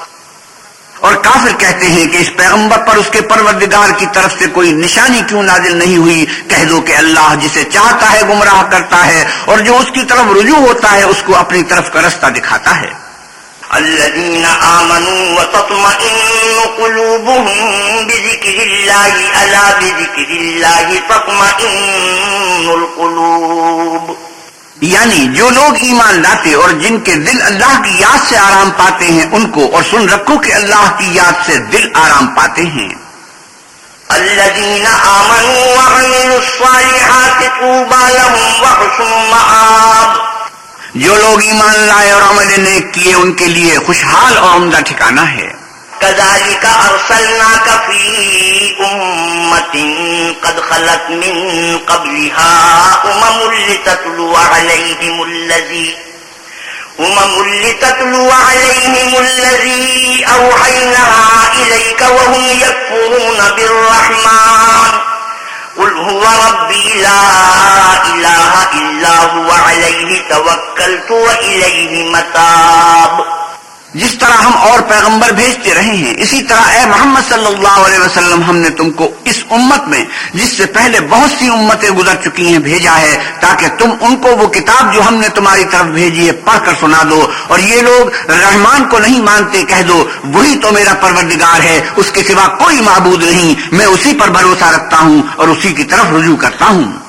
اور کافر کہتے ہیں کہ اس پیغمبر پر اس کے پروردگار کی طرف سے کوئی نشانی کیوں نازل نہیں ہوئی؟ کہہ دو کہ اللہ جسے چاہتا ہے گمراہ کرتا ہے اور جو اس کی طرف رجوع ہوتا ہے اس کو اپنی طرف کا رستہ دکھاتا ہے۔ الذين آمنوا وتطمئن قلوبهم بذكر الله ألا بذكر الله تطمئن القلوب۔ یعنی جو لوگ ایمان لاتے اور جن کے دل اللہ کی یاد سے آرام پاتے ہیں ان کو اور سن رکھو کہ اللہ کی یاد سے دل آرام پاتے ہیں۔ الذين آمنوا وعملوا الصالحات طوبى لهم وحسن مآب۔ جو لوگ ایمان لائے اور عمل نیک کیے ان کے لیے خوشحال اور عمدہ ٹھکانہ ہے۔ كذلك أرسلناك في أمة قد خلت من قبلها أمم لتتلو عليهم الذي أمم لتتلو عليهم الذي أوحينا إليك وهم يكفرون بالرحمن قل هو ربي لا إله إلا هو عليه توكلت وإليه متاب جس طرح ہم اور پیغمبر بھیجتے رہے ہیں، اسی طرح اے محمد صلی اللہ علیہ وسلم ہم نے تم کو اس امت میں، جس سے پہلے بہت سی امتیں گزر چکی ہیں، بھیجا ہے، تاکہ تم ان کو وہ کتاب جو ہم نے تمہاری طرف بھیجی ہے، پڑھ کر سنا دو۔ اور یہ لوگ رحمان کو نہیں مانتے، کہہ دو، وہی تو میرا پروردگار ہے، اس کے سوا کوئی معبود نہیں، میں اسی پر بھروسہ رکھتا ہوں اور اسی کی طرف رجوع کرتا ہوں۔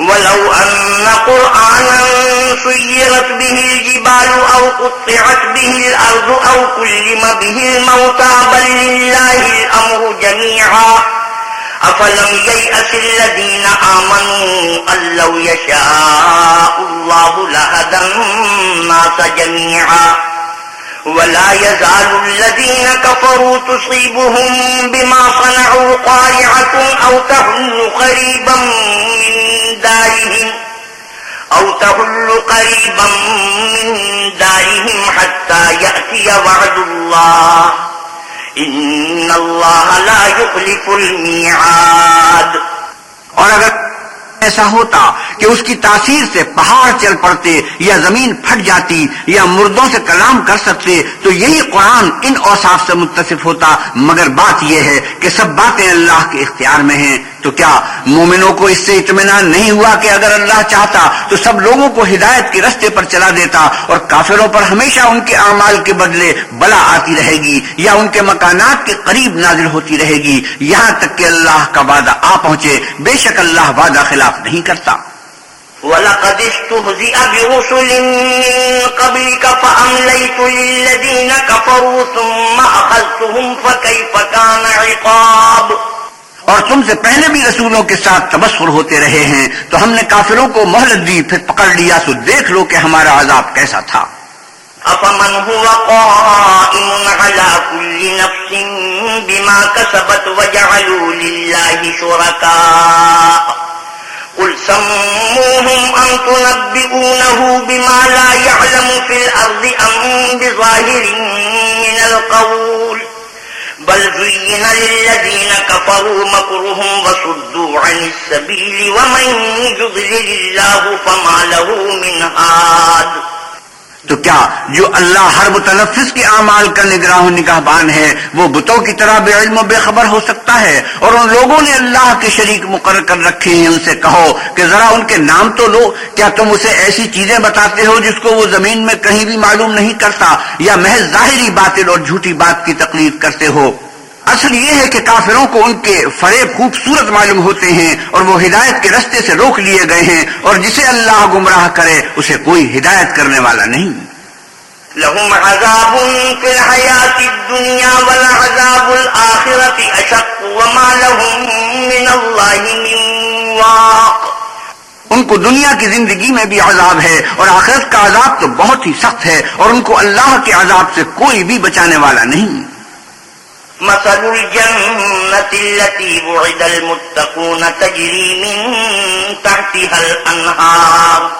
ولو أن قرآنا سيرت به الجبال أو قطعت به الأرض أو كلم به الموتى، بل لله الأمر جميعا. أفلم ييأس الذين آمنوا أن لو يشاء الله لهدى الناس جميعا. ولا يزال الذين كفروا تصيبهم بما صنعوا قارعة أو تهل قريبا من دارهم أو تهل قريبا من دارهم حتى يأتي وعد الله. إن الله لا يخلف الميعاد. اور اگر ایسا ہوتا کہ اس کی تاثیر سے پہاڑ چل پڑتے یا زمین پھٹ جاتی یا مردوں سے کلام کر سکتے، تو یہی قرآن ان اوصاف سے متصف ہوتا۔ مگر بات یہ ہے کہ سب باتیں اللہ کے اختیار میں ہیں۔ تو کیا مومنوں کو اس سے اطمینان نہیں ہوا کہ اگر اللہ چاہتا تو سب لوگوں کو ہدایت کے رستے پر چلا دیتا اور کافروں پر ہمیشہ ان کے اعمال کے بدلے بلا آتی رہے گی یا ان کے مکانات کے قریب نازل ہوتی رہے گی؟ یہاں تک کہ اللہ کا وعدہ آ پہنچے، بے شک اللہ وعدہ خلاف نہیں کرتا۔ وَلَقَدِ اسْتُهْزِئَ بِرُسُلٍ مِّن قَبْلِكَ فَأَمْلَيْتُ لِلَّذِينَ كَفَرُوا ثُمَّ أَخَذْتُهُمْ فَكَيْفَ كَانَ عِقَابِ؟ اور تم سے پہلے بھی رسولوں کے ساتھ تبصر ہوتے رہے ہیں، تو ہم نے کافروں کو مہلت دی، پھر پکڑ لیا، تو دیکھ لو کہ ہمارا عذاب کیسا تھا۔ افمن هو قائم على كل نفس بما كسبت وجعلوا لله شركاء قل سموهم أم تنبئونه بما لا يعلم في الأرض أم بظاهر من القول؟ بل زين للذين كفروا مكرهم وصدوا عن السبيل ومن يضلل الله فما له من هاد. تو کیا جو اللہ ہر متنفس کے اعمال کا نگراہ نگاہ بان ہے، وہ بتوں کی طرح بے علم و بے خبر ہو سکتا ہے۔ اور ان لوگوں نے اللہ کے شریک مقرر کر رکھے ہیں، ان سے کہو کہ ذرا ان کے نام تو لو۔ کیا تم اسے ایسی چیزیں بتاتے ہو جس کو وہ زمین میں کہیں بھی معلوم نہیں کرتا؟ یا محض ظاہری باطل اور جھوٹی بات کی تقلید کرتے ہو؟ اصل یہ ہے کہ کافروں کو ان کے فریب خوبصورت معلوم ہوتے ہیں اور وہ ہدایت کے رستے سے روک لیے گئے ہیں اور جسے اللہ گمراہ کرے اسے کوئی ہدایت کرنے والا نہیں۔ لهم عذاب في الحياة الدنيا والعذاب الآخرة أشق وما لهم من الله من واق۔ ان کو دنیا کی زندگی میں بھی عذاب ہے اور آخرت کا عذاب تو بہت ہی سخت ہے اور ان کو اللہ کے عذاب سے کوئی بھی بچانے والا نہیں۔ مثل الجنة التي وعد المتقون تجري من تحتها الأنهار.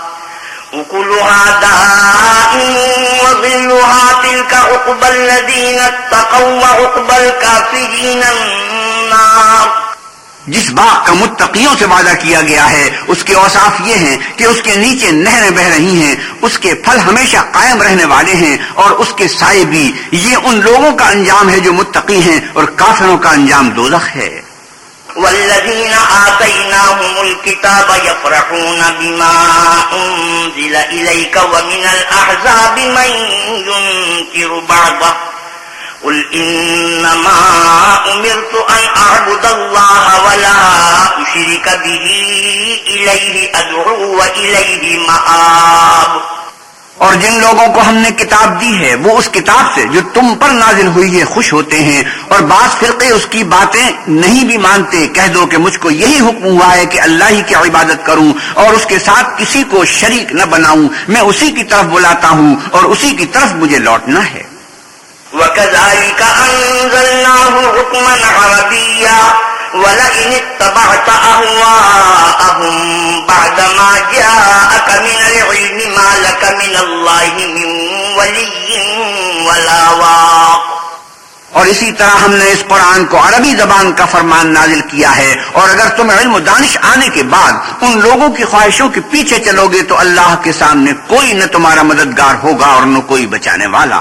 أكلها دائم وظلها تلك عقب الذين اتقوا وعقب الكافرين النار. جس باغ کا متقیوں سے وعدہ کیا گیا ہے، اس کے اوصاف یہ ہیں کہ اس کے نیچے نہریں بہ رہی ہیں، اس کے پھل ہمیشہ قائم رہنے والے ہیں اور اس کے سائے بھی۔ یہ ان لوگوں کا انجام ہے جو متقی ہیں اور کافروں کا انجام دوزخ ہے۔ والذين آتيناهم الكتاب يفرحون بما أنزل إليك ومن الأحزاب من ينكر بعضه قل إنما أمرت أن أعبد الله ولا أشرك به إليه أدعو وإليه مآب۔ اور جن لوگوں کو ہم نے کتاب دی ہے، وہ اس کتاب سے جو تم پر نازل ہوئی ہے خوش ہوتے ہیں۔ اور بعض فرقے اس کی باتیں نہیں بھی مانتے، کہہ دو کہ مجھ کو یہی حکم ہوا ہے کہ اللہ ہی کی عبادت کروں اور اس کے ساتھ کسی کو شریک نہ بناؤں۔ میں اسی کی طرف بلاتا ہوں اور اسی کی طرف مجھے لوٹنا ہے۔ وكذلك أنزلناه حكما عربيا ولئن اتبعت أهواءهم بعدما جاءك من العلم ما لك من الله من ولي ولا واق اور اسی طرح ہم نے اس قرآن کو عربی زبان کا فرمان نازل کیا ہے اور اگر تم علم و دانش آنے کے بعد ان لوگوں کی خواہشوں کے پیچھے چلو گے تو اللہ کے سامنے کوئی نہ تمہارا مددگار ہوگا اور نہ کوئی بچانے والا۔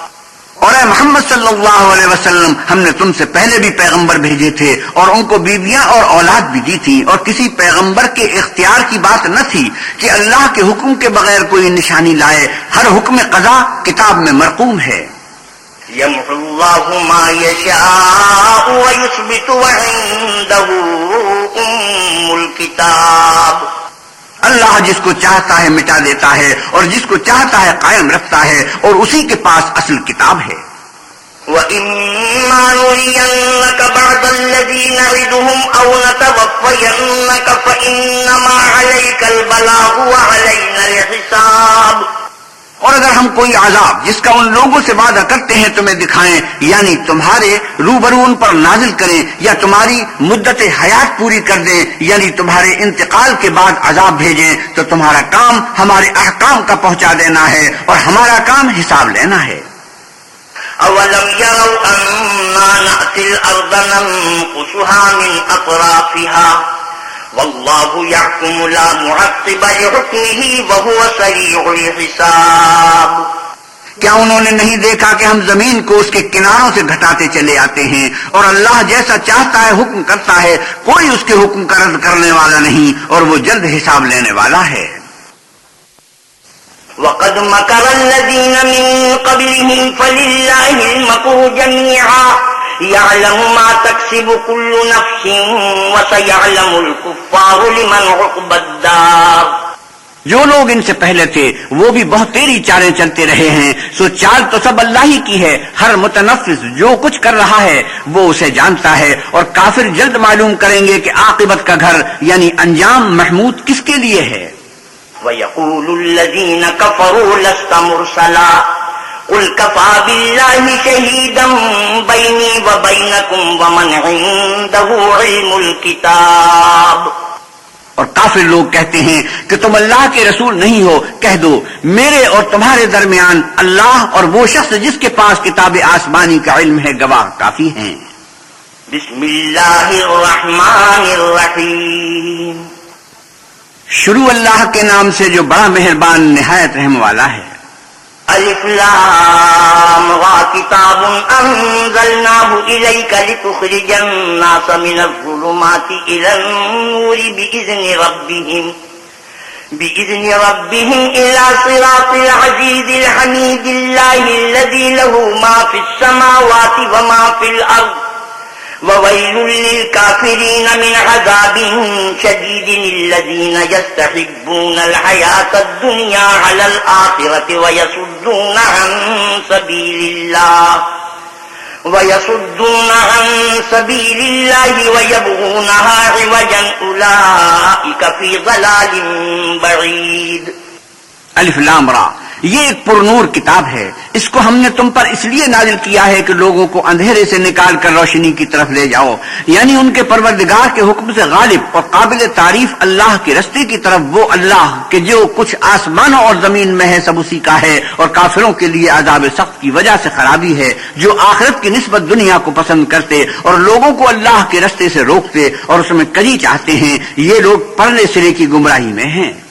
اور اے محمد صلی اللہ علیہ وسلم، ہم نے تم سے پہلے بھی پیغمبر بھیجے تھے اور ان کو بیویاں اور اولاد بھی دی تھی اور کسی پیغمبر کے اختیار کی بات نہ تھی کہ اللہ کے حکم کے بغیر کوئی نشانی لائے، ہر حکم قضا کتاب میں مرقوم ہے۔ اللہ اللہ جس کو چاہتا ہے مٹا دیتا ہے اور جس کو چاہتا ہے قائم رکھتا ہے اور اسی کے پاس اصل کتاب ہے۔ وَإِمَّا نُرِيَنَّكَ الَّذِي نَعِدُهُمْ أَوْ نَتَوَفَّيَنَّكَ فَإِنَّمَا عَلَيْكَ الْبَلَاغُ وَعَلَيْنَا الْحِسَابُ اور اگر ہم کوئی عذاب جس کا ان لوگوں سے وعدہ کرتے ہیں تمہیں دکھائیں یعنی تمہارے روبرو ان پر نازل کریں یا تمہاری مدت حیات پوری کر دیں یعنی تمہارے انتقال کے بعد عذاب بھیجیں، تو تمہارا کام ہمارے احکام کا پہنچا دینا ہے اور ہمارا کام حساب لینا ہے۔ اولم يروا نأتي الأرض ننقصها من أطرافها والله يحكم لا معقب لحكمه وهو سريع الحساب۔ کیا انہوں نے نہیں دیکھا کہ ہم زمین کو اس کے کناروں سے گھٹاتے چلے آتے ہیں اور اللہ جیسا چاہتا ہے حکم کرتا ہے کوئی اس کے حکم کا رد کرنے والا نہیں اور وہ جلد حساب لینے والا ہے۔ وقد مكر الذين من قبلهم فلله المكر جميعا يعلم ما تكسب كل نفس وسيعلم الكفار لمن عقب الدار. جو لوگ ان سے پہلے تھے وہ بھی بہت تیری چالیں چلتے رہے ہیں۔ سو چال تو سب اللہ ہی کی ہے۔ ہر متنفس جو کچھ کر رہا ہے وہ اسے جانتا ہے۔ اور کافر جلد معلوم کریں گے کہ عاقبت کا گھر یعنی انجام محمود کس کے لیے ہے؟ وَيَقُولُ الَّذِينَ كَفَرُوا لَسْتَ مُرْسَلًا۔ قل كفى بالله شهيدا بيني وبينكم ومن عنده علم الكتاب۔ اور کافر لوگ کہتے ہیں کہ تم اللہ کے رسول نہیں ہو، کہہ دو، میرے اور تمہارے درمیان اللہ اور وہ شخص جس کے پاس کتاب آسمانی کا علم ہے، گواہ کافی ہیں۔ بسم اللہ الرحمن الرحیم۔ شروع اللہ کے نام سے جو بڑا مہربان نہایت رحم والا ہے۔ الف لام. را كتاب أنزلناه إليك لتخرج الناس من الظلمات إلى النور بإذن ربهم. بإذن ربهم إلى صراط العزيز الحميد. الله الذي له ما في السماوات وما في الأرض. وويل للكافرين من عذاب شديد الذين يستحبون الحياة الدنيا على الآخرة ويصدون عن سبيل الله ويصدون عن سبيل الله ويبغونها عوجا أولئك في ضلال بعيد. الف لام را. یہ ایک پرنور کتاب ہے۔ اس کو ہم نے تم پر اس لیے نازل کیا ہے کہ لوگوں کو اندھیرے سے نکال کر روشنی کی طرف لے جاؤ۔ یعنی ان کے پروردگار کے حکم سے غالب اور قابل تعریف اللہ کے رستے کی طرف وہ اللہ کہ جو کچھ آسمانوں اور زمین میں ہے سب اسی کا ہے اور کافروں کے لیے عذاب سخت کی وجہ سے خرابی ہے، جو آخرت کی نسبت دنیا کو پسند کرتے اور لوگوں کو اللہ کے رستے سے روکتے اور اس میں کری چاہتے ہیں۔ یہ لوگ پرلے سرے کی گمراہی میں ہیں۔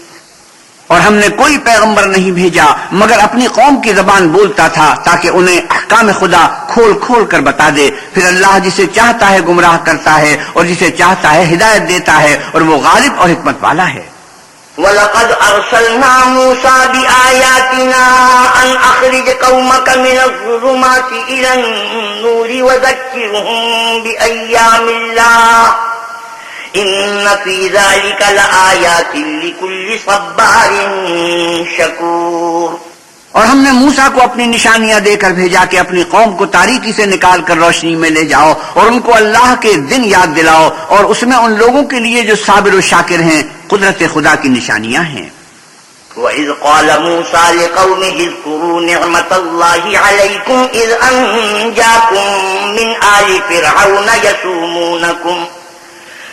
اور ہم نے کوئی پیغمبر نہیں بھیجا، مگر اپنی قوم کی زبان بولتا تھا تاکہ انہیں احکام خدا کھول کھول کر بتا دے۔ پھر اللہ جسے چاہتا ہے گمراہ کرتا ہے اور جسے چاہتا ہے ہدایت دیتا ہے اور وہ غالب اور حکمت والا ہے۔ وَلَقَدْ أَرْسَلْنَا مُوسَى بِآيَاتِنَا أَنْ أَخْرِجْ قَوْمَكَ مِنَ الظُّلُمَاتِ إِلَى النُّورِ وَذَكِّرْهُمْ بِأَيَّامِ اللَّهِ ان فی ذلك لآیات لکل صبار شکور اور ہم نے موسا کو اپنی نشانیاں دے کر بھیجا کہ اپنی قوم کو تاریکی سے نکال کر روشنی میں لے جاؤ اور ان کو اللہ کے دن یاد دلاؤ اور اس میں ان لوگوں کے لیے جو صابر و شاکر ہیں قدرت خدا کی نشانیاں ہیں۔ وَإِذْ قَالَ مُوسَى لِقَوْمِهِ اذْكُرُوا نِعْمَةَ اللَّهِ عَلَيْكُمْ إِذْ أَنْجَاكُمْ مِنْ آلِ فِرْعَوْنَ يَسُومُونَكُمْ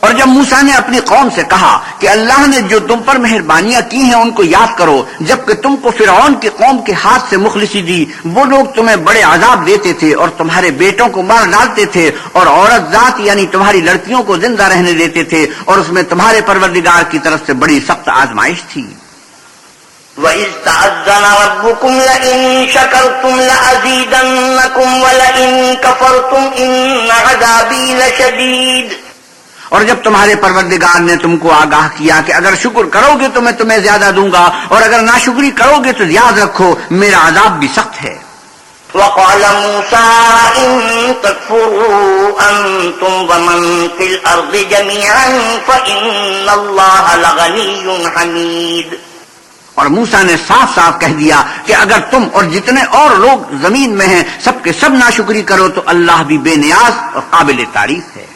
اور جب موسا نے اپنی قوم سے کہا کہ اللہ نے جو تم پر مہربانیاں کی ہیں ان کو یاد کرو، جبکہ تم کو فرعون کی قوم کے ہاتھ سے مخلصی دی، وہ لوگ تمہیں بڑے عذاب دیتے تھے اور تمہارے بیٹوں کو مار ڈالتے تھے اور عورت ذات یعنی تمہاری لڑکیوں کو زندہ رہنے دیتے تھے اور اس میں تمہارے پروردگار کی طرف سے بڑی سخت آزمائش تھی۔ وَإِذْ رَبُّكُمْ لَئِن شَكَرْتُمْ لَأَزِيدَنَّكُمْ وَلَئِن كَفَرْتُمْ إِنَّ عَذَابِي لَشَدِيدٌ اور جب تمہارے پروردگار نے تم کو آگاہ کیا کہ اگر شکر کرو گے تو میں تمہیں زیادہ دوں گا اور اگر ناشکری کرو گے تو یاد رکھو میرا عذاب بھی سخت ہے۔ وقال موسى إن تكفروا أنتم ومن في الأرض جميعا فإن الله لغني حميد اور موسا نے صاف صاف کہہ دیا کہ اگر تم اور جتنے اور لوگ زمین میں ہیں سب کے سب ناشکری کرو تو اللہ بھی بے نیاز اور قابل تعریف ہے۔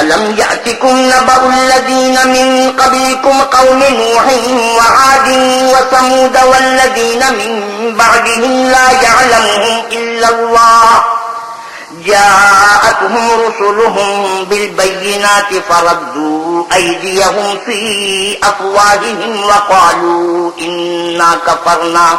ألم يأتكم نبأ الذين من قبلكم قوم نوح وعاد وثمود والذين من بعدهم لا يعلمهم إلا الله جاءتهم رسلهم بالبينات فردوا أيديهم في أفواههم وقالوا إنا كفرنا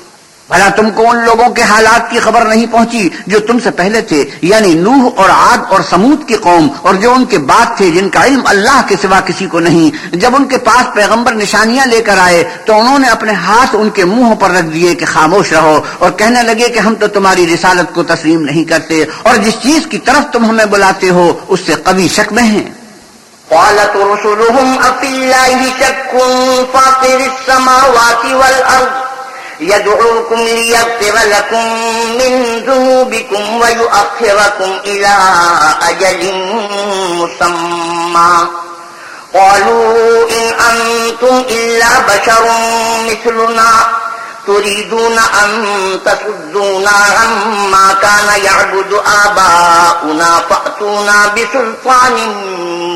بھلا تم کو ان لوگوں کے حالات کی خبر نہیں پہنچی جو تم سے پہلے تھے یعنی نوح اور آگ اور سمود کی قوم اور جو ان کے بعد تھے، جن کا علم اللہ کے سوا کسی کو نہیں۔ جب ان کے پاس پیغمبر نشانیاں لے کر آئے تو انہوں نے اپنے ہاتھ ان کے منہوں پر رکھ دیے کہ خاموش رہو اور کہنے لگے کہ ہم تو تمہاری رسالت کو تسلیم نہیں کرتے اور جس چیز کی طرف تم ہمیں بلاتے ہو، اس سے قوی شک میں ہیں۔ قالت رسلهم أفي الله شك فاطر السماوات والأرض. يدعوكم ليغفر لكم من ذنوبكم ويؤخركم إلى أجل مسمى. قالوا إن أنتم إلا بشر مثلنا. تريدون أن تصدونا عما كان يعبد آباؤنا فأتونا بسلطان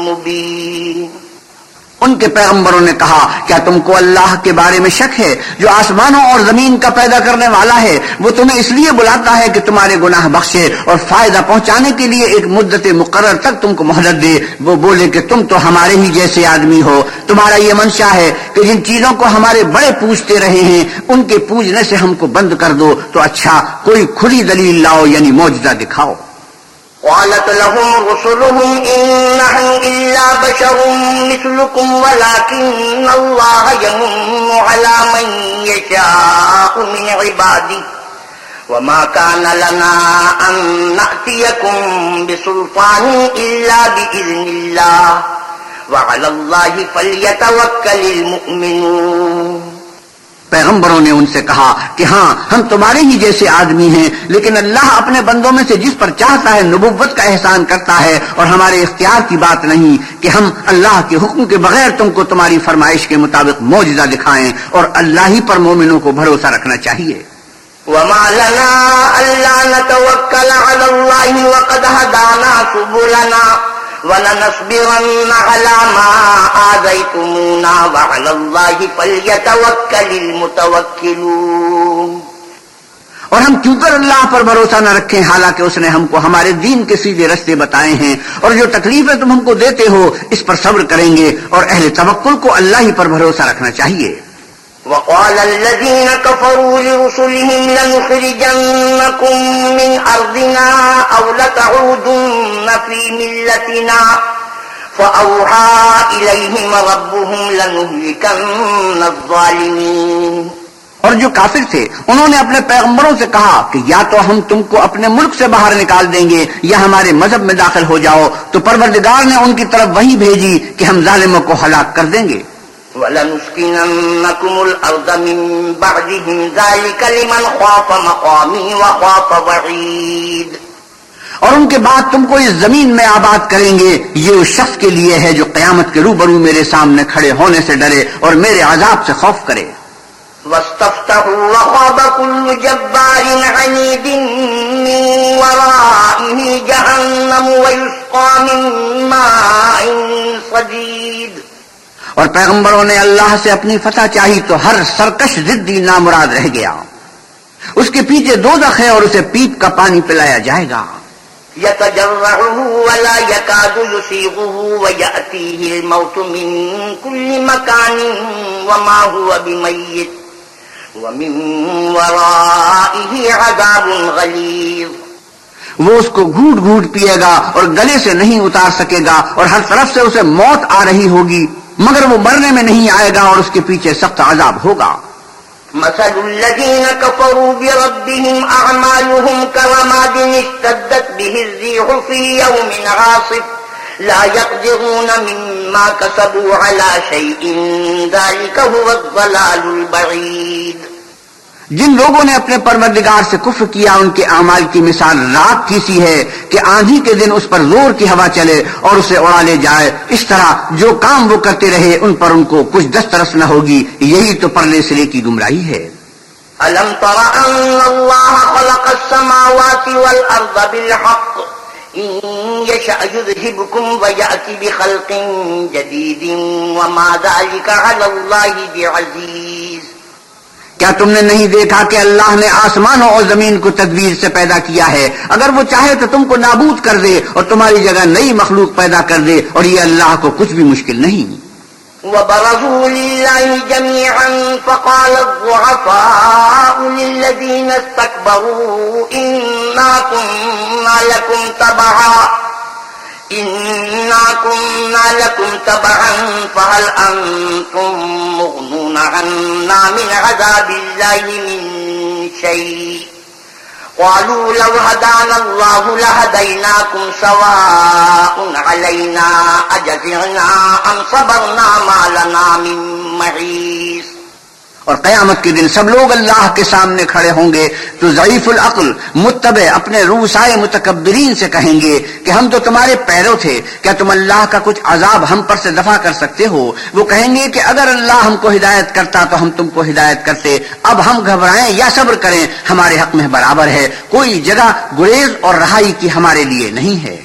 مبين. ان کے پیغمبروں نے کہا، کیا تم کو اللہ کے بارے میں شک ہے جو آسمانوں اور زمین کا پیدا کرنے والا ہے؟ وہ تمہیں اس لیے بلاتا ہے کہ تمہارے گناہ بخشے اور فائدہ پہنچانے کے لیے ایک مدت مقرر تک تم کو مہلت دے۔ وہ بولے کہ تم تو ہمارے ہی جیسے آدمی ہو۔ تمہارا یہ منشا ہے کہ جن چیزوں کو ہمارے بڑے پوچھتے رہے ہیں، ان کے پوجنے سے ہم کو بند کر دو۔ تو اچھا کوئی کھلی دلیل لاؤ یعنی موجودہ دکھاؤ۔ قالت لهم رسلهم إن نحن إلا بشر مثلكم ولكن الله يمن على من يشاء من عباده وما كان لنا أن نأتيكم بسلطان إلا بإذن الله وعلى الله فليتوكل المؤمنون پیغمبروں نے ان سے کہا کہ ہاں ہم تمہارے ہی جیسے آدمی ہیں، لیکن اللہ اپنے بندوں میں سے جس پر چاہتا ہے نبوت کا احسان کرتا ہے، اور ہمارے اختیار کی بات نہیں کہ ہم اللہ کے حکم کے بغیر تم کو تمہاری فرمائش کے مطابق موجودہ دکھائیں، اور اللہ ہی پر مومنوں کو بھروسہ رکھنا چاہیے۔ وما لنا ألا وقد هدانا سبلنا اور ہم کیوں کر اللہ پر بھروسہ نہ رکھیں؟ حالانکہ اس نے ہم کو ہمارے دین کے سیدھے رستے بتائے ہیں اور جو تکلیفیں تم ہم کو دیتے ہو، اس پر صبر کریں گے اور اہل توکل کو اللہ ہی پر بھروسہ رکھنا چاہیے۔ وقال الذين كفروا لرسلهم لنخرجنكم من أرضنا أو لتعودن في ملتنا فأوحى إليهم ربهم لنهلكن الظالمين اور جو کافر تھے، انہوں نے اپنے پیغمبروں سے کہا کہ یا تو ہم تم کو اپنے ملک سے باہر نکال دیں گے یا ہمارے مذہب میں داخل ہو جاؤ، تو پروردگار نے ان کی طرف وہی بھیجی کہ ہم ظالموں کو ہلاک کر دیں گے۔ ولنسكننكم الأرض من بعدهم ذلك لمن خاف مقامي وخاف وعيد. اور ان کے بعد تم کو اس زمین میں آباد کریں گے یہ اس شخص کے لیے ہے جو قیامت کے روبرو میرے سامنے کھڑے ہونے سے ڈرے اور میرے عذاب سے خوف کرے۔ واستفتحوا وخاب كل جبار عنيد من ورائه جهنم ويسقى من ماء صديد. اور پیغمبروں نے اللہ سے اپنی فتح چاہی تو ہر سرکش ضدی نامراد رہ گیا۔ اس کے پیچھے دو دخ ہے اور اسے پیپ کا پانی پلایا جائے گا۔ ولا يكاد يسيغه ويأتيه الموت من كل مكان وما هو بميت ومن ورائه عذاب غليظ وہ اس کو گھوٹ گھوٹ پیے گا اور گلے سے نہیں اتار سکے گا اور ہر طرف سے اسے موت آ رہی ہوگی۔ مگر وہ مرنے میں نہیں آئے گا اور اس کے پیچھے سخت عذاب ہوگا۔ مثل الذين كفروا بربهم أعمالهم كرماد اشتدت به الزيح في يوم عاصف لا يقدرون مما كسبوا على شيء ذلك هو الضلال البعيد۔ جن لوگوں نے اپنے پروردگار سے کفر کیا، ان کے اعمال کی مثال رات کی سی ہے کہ آندھی کے دن اس پر زور کی ہوا چلے اور اسے اڑا لے جائے۔ اس طرح جو کام وہ کرتے رہے، ان پر ان کو کچھ دسترس نہ ہوگی۔ یہی تو پرلے سرے کی گمراہی ہے۔ ألم تر أن الله خلق السماوات والأرض بالحق؟ إن يشأ يذهبكم ويأتي بخلق جديد، وما ذلك على الله بعزيز. کیا تم نے نہیں دیکھا کہ اللہ نے آسمانوں اور زمین کو تدبیر سے پیدا کیا ہے؟ اگر وہ چاہے تو تم کو نابود کر دے اور تمہاری جگہ نئی مخلوق پیدا کر دے اور یہ اللہ کو کچھ بھی مشکل نہیں۔ وبرزوا لله جميعا فقال الضعفاء للذين استكبروا إنا كنا لكم تبعا۔ إنا كنا لكم تبعا، فهل أنتم مغنون عنا من عذاب الله من شيء؟ قالوا لو هدانا الله لهديناكم سواء علينا، أجزعنا أم صبرنا ما لنا من محيص اور قیامت کے دن سب لوگ اللہ کے سامنے کھڑے ہوں گے تو ضعیف العقل، متبع اپنے روسائے متکبرین سے کہیں گے کہ ہم تو تمہارے پیرو تھے، کیا تم اللہ کا کچھ عذاب ہم پر سے دفع کر سکتے ہو؟ وہ کہیں گے کہ اگر اللہ ہم کو ہدایت کرتا تو ہم تم کو ہدایت کرتے، اب ہم گھبرائیں یا صبر کریں، ہمارے حق میں برابر ہے، کوئی جگہ گریز اور رہائی کی ہمارے لیے نہیں ہے۔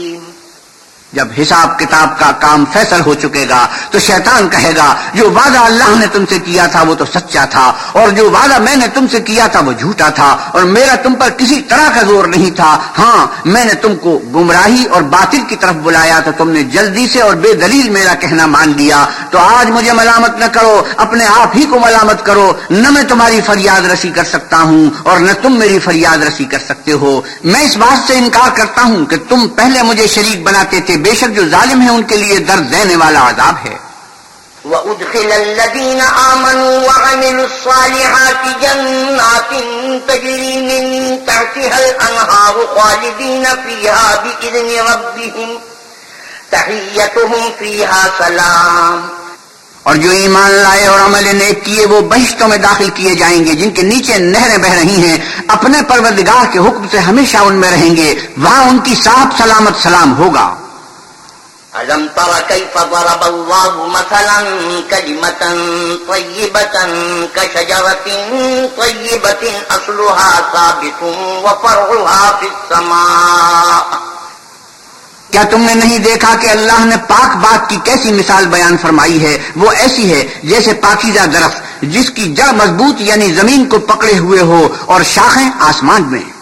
جب حساب کتاب کا کام فیصل ہو چکے گا تو شیطان کہے گا، جو وعدہ اللہ نے تم سے کیا تھا وہ تو سچا تھا، اور جو وعدہ میں نے تم سے کیا تھا وہ جھوٹا تھا، اور میرا تم پر کسی طرح کا زور نہیں تھا۔ ہاں میں نے تم کو گمراہی اور باطل کی طرف بلایا تو تم نے جلدی سے اور بے دلیل میرا کہنا مان لیا۔ تو آج مجھے ملامت نہ کرو، اپنے آپ ہی کو ملامت کرو۔ نہ میں تمہاری فریاد رسی کر سکتا ہوں، اور نہ تم میری فریاد رسی کر سکتے ہو۔ میں اس بات سے انکار کرتا ہوں کہ تم پہلے مجھے شریک بناتے تھے بے شک جو ظالم ہے ان کے لیے درد دینے والا عذاب ہے۔ وَأُدْخِلَ الَّذِينَ آمَنُوا وَعَمِلُوا الصَّالِحَاتِ جَنَّاتٍ تَجْرِي مِن تَحْتِهَا الْأَنْهَارُ خَالِدِينَ فِيهَا بِإِذْنِ رَبِّهِمْ تَحِيَّتُهُمْ فِيهَا سَلَامٌ۔ اور جو ایمان لائے اور عمل نیک کیے وہ بہشتوں میں داخل کیے جائیں گے جن کے نیچے نہریں بہ رہی ہیں۔ اپنے پروردگار کے حکم سے ہمیشہ ان میں رہیں گے۔ وہاں ان کی صاف سلامت سلام ہوگا۔ ألم تر كيف ضرب الله مثلا كلمة طيبة كشجرة طيبة أصلها ثابت وفرعها في السماء کیا تم نے نہیں دیکھا کہ اللہ نے پاک بات کی کیسی مثال بیان فرمائی ہے؟ وہ ایسی ہے جیسے پاکیزہ درخت جس کی جڑ مضبوط یعنی زمین کو پکڑے ہوئے ہو اور شاخیں آسمان میں۔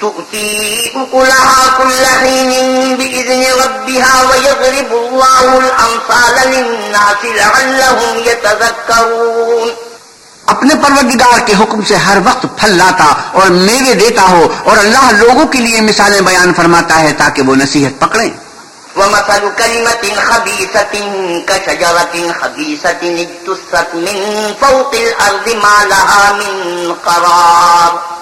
تؤتي أكلها كل حين بإذن ربها ويضرب الله الأمثال للناس لعلهم يتذكرون. اپنے پروردگار کے حکم سے ہر وقت پھل لاتا اور میوے دیتا ہو اور اللہ لوگوں کے لیے مثالیں بیان فرماتا ہے تاکہ وہ نصیحت پکڑیں۔ ومثل كلمة خبيثة كشجرة خبيثة اجتثت من فوق الأرض ما لها من قرار.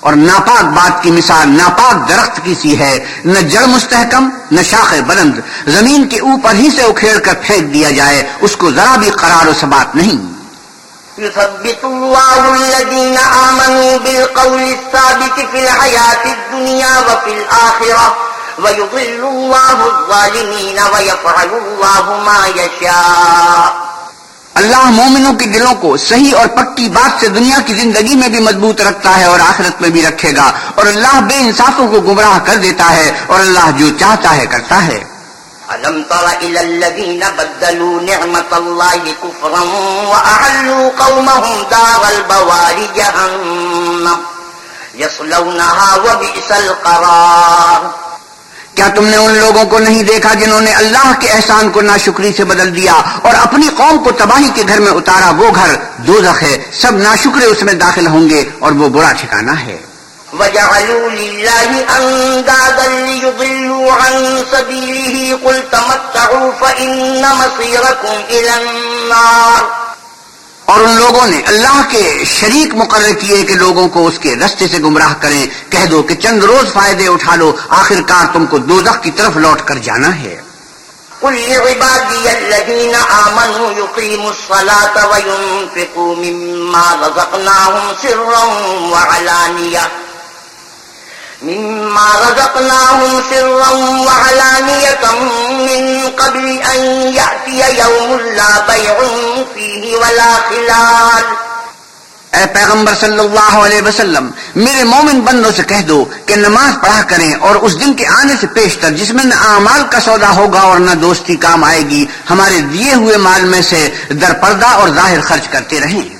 اور ناپاک بات کی مثال ناپاک درخت کی سی ہے، نہ جڑ مستحکم، نہ شاخ بلند۔ زمین کے اوپر ہی سے اکھیڑ کر پھینک دیا جائے، اس کو ذرا بھی قرار و ثبات نہیں۔ يثبت الله الذين آمنوا بالقول الثابت في الحياة الدنيا وفي الآخرة ويضل الله الظالمين ويفعل الله ما يشاء اللہ مومنوں کے دلوں کو صحیح اور پکی بات سے دنیا کی زندگی میں بھی مضبوط رکھتا ہے اور آخرت میں بھی رکھے گا اور اللہ بے انصافوں کو گمراہ کر دیتا ہے اور اللہ جو چاہتا ہے کرتا ہے۔ ألم تر إلى الذين بدلوا نعمة الله كفرا وأحلوا قومهم دار البوار جهنم يصلونها وبئس القرار۔ کیا تم نے ان لوگوں کو نہیں دیکھا جنہوں نے اللہ کے احسان کو ناشکری سے بدل دیا اور اپنی قوم کو تباہی کے گھر میں اتارا؟ وہ گھر دوزخ ہے، سب ناشکرے اس میں داخل ہوں گے اور وہ برا ٹھکانہ ہے۔ وجعلوا لله أندادا ليضلوا عن سبيله قل تمتعوا فإن مصيركم إلى النار اور ان لوگوں نے اللہ کے شریک مقرر کیے کہ لوگوں کو اس کے رستے سے گمراہ کریں۔ کہہ دو کہ چند روز فائدے اٹھا لو آخر کار تم کو دوزخ کی طرف لوٹ کر جانا ہے۔ قل لعبادي الذين آمنوا يقيموا الصلاة وينفقوا مما رزقناهم سرا وعلانية۔ مما رزقناهم سرا من قبل أن يأتي يوم لا بيع فيه ولا خلال. اے پیغمبر صلی اللہ علیہ وسلم، میرے مومن بندوں سے کہہ دو کہ نماز پڑھا کریں اور اس دن کے آنے سے پیشتر جس میں نہ اعمال کا سودا ہوگا اور نہ دوستی کام آئے گی، ہمارے دیے ہوئے مال میں سے در پردہ اور ظاہر خرچ کرتے رہیں۔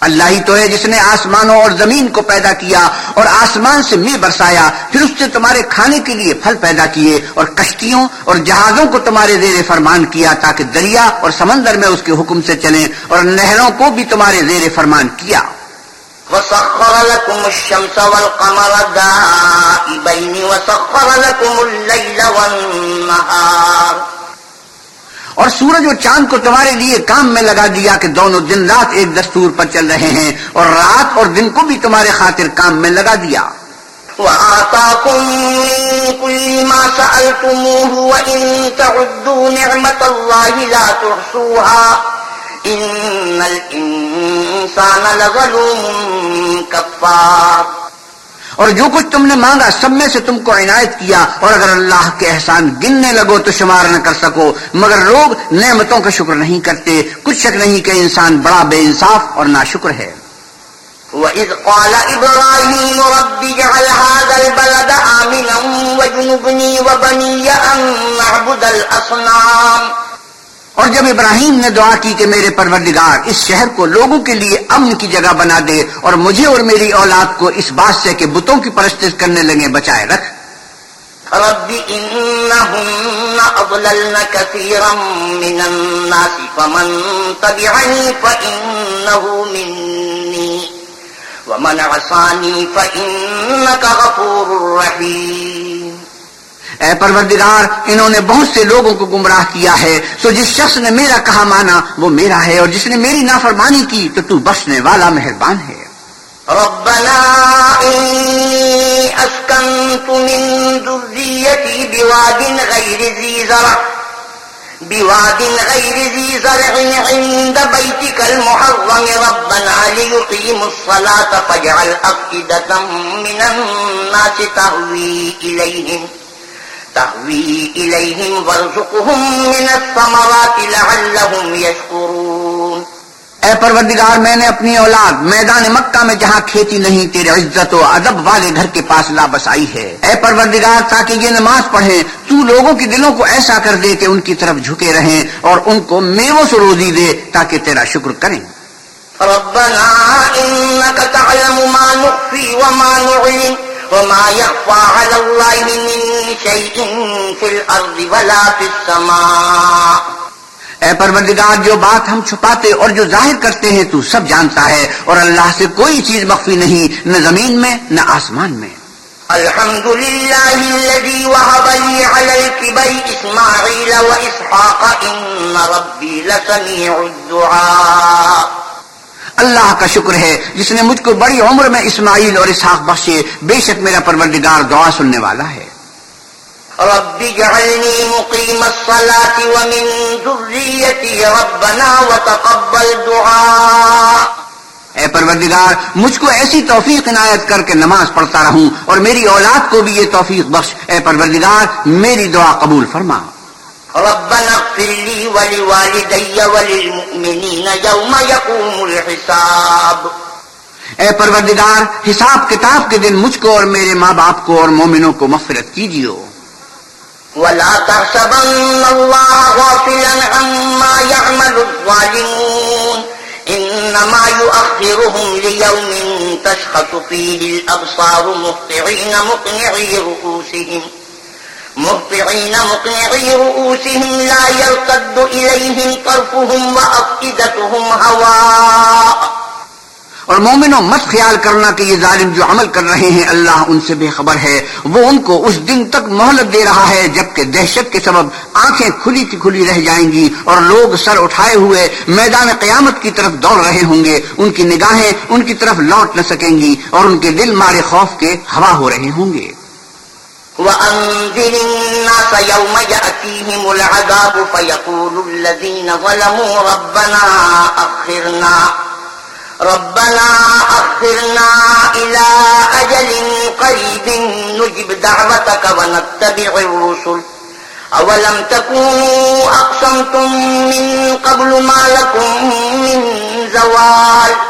اللہ ہی تو ہے جس نے آسمانوں اور زمین کو پیدا کیا اور آسمان سے می برسایا، پھر اس سے تمہارے کھانے کے لیے پھل پیدا کیے اور کشتیوں اور جہازوں کو تمہارے زیر فرمان کیا تاکہ دریا اور سمندر میں اس کے حکم سے چلیں اور نہروں کو بھی تمہارے زیر فرمان کیا۔ وسخر لكم الشمس والقمر دائبين وسخر لكم الليل والنهار اور سورج اور چاند کو تمہارے لیے کام میں لگا دیا کہ دونوں دن رات ایک دستور پر چل رہے ہیں اور رات اور دن کو بھی تمہارے خاطر کام میں لگا دیا۔ وآتاكم من كل ما سألتموه وإن تعدوا نعمة الله لا تحصوها إن الإنسان لظلوم كفار۔ اور جو کچھ تم نے مانگا سب میں سے تم کو عنایت کیا اور اگر اللہ کے احسان گننے لگو تو شمار نہ کر سکو۔ مگر لوگ نعمتوں کا شکر نہیں کرتے۔ کچھ شک نہیں کہ انسان بڑا بے انصاف اور نا شکر ہے۔ وَإِذْ قَالَ إِبْرَاهِيمُ رَبِّ جَعَلْ هَذَا الْبَلَدَ آمِنًا وَجُنُبْنِي وَبَنِيَّ أَن نَعْبُدَ الْأَصْنَامِ اور جب ابراہیم نے دعا کی کہ میرے پروردگار، اس شہر کو لوگوں کے لیے امن کی جگہ بنا دے اور مجھے اور میری اولاد کو اس بات سے کہ بتوں کی پرستش کرنے لگے، بچائے رکھ۔ رب انہن اضللن کثیرا من الناس، فمن تبعنی فإنه منی، ومن عصانی فإنك غفور رحیم۔ اے پروردگار، انہوں نے بہت سے لوگوں کو گمراہ کیا ہے۔ سو جس شخص نے میرا کہا مانا، وہ میرا ہے، اور جس نے میری نافرمانی کی، تو تو بخشنے والا مہربان ہے۔ ربنا انی اسکنت من ذریتی بواد غیر ذی زرع، بواد غیر ذی زرع عند بیتك المحرم. ربنا ليقيموا الصلاة، فاجعل أفئدة من الناس تهوي إليهم. تهوي إليهم وارزقهم من الثمرات لعلهم يشكرون. اے پروردگار میں نے اپنی اولاد میدان مکہ میں جہاں کھیتی نہیں تیرے عزت و ادب والے گھر کے پاس لا بسائی ہے۔ اے پروردگار تاکہ یہ نماز پڑھیں تو لوگوں کے دلوں کو ایسا کر دے کہ ان کی طرف جھکے رہیں اور ان کو میووں سے روزی دے تاکہ تیرا شکر کریں۔ ربنا إنك تعلم ما نخفي وما نعلم وما يخفى على الله من شيء في الأرض ولا في السماء۔ اے پروردگار، جو بات ہم چھپاتے اور جو ظاہر کرتے ہیں، تو سب جانتا ہے۔ اور اللہ سے کوئی چیز مخفی نہیں، نہ زمین میں، نہ آسمان میں۔ الحمد لله الذي وهب لي على الكبر إسماعيل وإسحاق إن ربي لسميع الدعاء۔ اللہ کا شکر ہے جس نے مجھ کو بڑی عمر میں اسماعیل اور اسحاق بخشے بے شک میرا پروردگار دعا سننے والا ہے۔ رب اجعلني مقيم الصلاة ومن ذريتي ربنا وتقبل دعاء اے پروردگار مجھ کو ایسی توفیق عنایت کر کے نماز پڑھتا رہوں اور میری اولاد کو بھی یہ توفیق بخش۔ اے پروردگار میری دعا قبول فرما۔ ربنا اغفر لي ولوالدي وللمؤمنين يوم يقوم الحساب. اے پروردگار حساب کتاب کے دن مجھ کو اور میرے ماں باپ کو اور مومنوں کو مغفرت کیجیو۔ ولا تحسبن الله غافلا عما يعمل الظالمون. إنما يؤخرهم ليوم تشخص فيه الأبصار مهطعين مقنعي رؤوسهم. مهطعين مقنعي رؤوسهم لا يرتد إليهم طرفهم وأفئدتهم هواء اور مومنوں، مت خیال کرنا کہ یہ ظالم جو عمل کر رہے ہیں، اللہ ان سے بے خبر ہے۔ وہ ان کو اس دن تک مہلت دے رہا ہے، جبکہ دہشت کے سبب آنکھیں کھلی کی کھلی رہ جائیں گی اور لوگ سر اٹھائے ہوئے میدان قیامت کی طرف دوڑ رہے ہوں گے۔ ان کی نگاہیں ان کی طرف لوٹ نہ سکیں گی اور ان کے دل مارے خوف کے ہوا ہو رہے ہوں گے۔ وأنذر الناس يوم يأتيهم العذاب فيقول الذين ظلموا ربنا أخرنا ربنا أخرنا إلى أجل قريب نجب دعوتك ونتبع الرسل أولم تكونوا أقسمتم من قبل ما لكم من زوال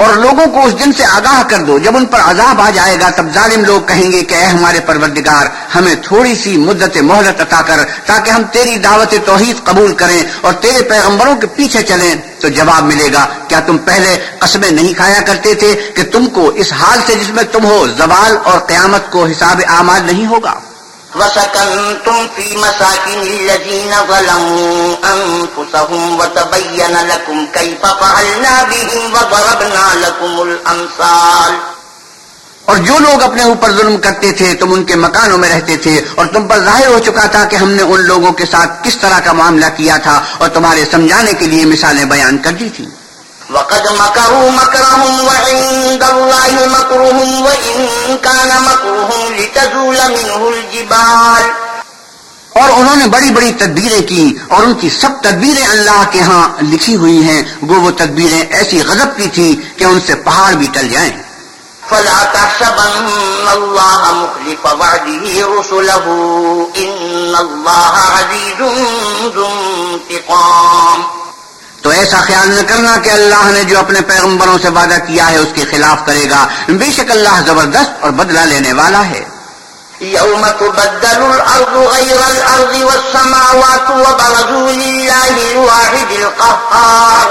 اور لوگوں کو اس دن سے آگاہ کر دو، جب ان پر عذاب آ جائے گا، تب ظالم لوگ کہیں گے کہ اے ہمارے پروردگار، ہمیں تھوڑی سی مدت مہلت عطا کر، تاکہ ہم تیری دعوت توحید قبول کریں اور تیرے پیغمبروں کے پیچھے چلیں۔ تو جواب ملے گا، کیا تم پہلے قسمیں نہیں کھایا کرتے تھے کہ تم کو اس حال سے جس میں تم ہو، زوال اور قیامت کو حساب اعمال نہیں ہوگا؟ وسكنتم في مساكن الذين ظلموا أنفسهم وتبين لكم كيف فعلنا بهم وضربنا لكم الأمثال اور جو لوگ اپنے اوپر ظلم کرتے تھے، تم ان کے مکانوں میں رہتے تھے اور تم پر ظاہر ہو چکا تھا کہ ہم نے ان لوگوں کے ساتھ کس طرح کا معاملہ کیا تھا اور تمہارے سمجھانے کے لیے مثالیں بیان کر دی تھی وقد مكروا مكرهم وعند الله مكرهم وإن كان مكرهم لتزول منه الجبال. اور انہوں نے بڑی بڑی تدبیریں کی اور ان کی سب تدبیریں اللہ کے ہاں لکھی ہوئی ہیں گو وہ تدبیریں ایسی غضب کی تھی کہ ان سے پہاڑ بھی ٹل جائیں۔ فلا تحسبن الله مخلف وعده رسله عزيز ذو انتقام. تو ایسا خیال نہ کرنا کہ اللہ نے جو اپنے پیغمبروں سے وعدہ کیا ہے اس کے خلاف کرے گا۔ بے شک اللہ زبردست اور بدلہ لینے والا ہے۔ يوم تبدل الأرض غير الأرض والسماوات وبرزوا لله الواحد القهار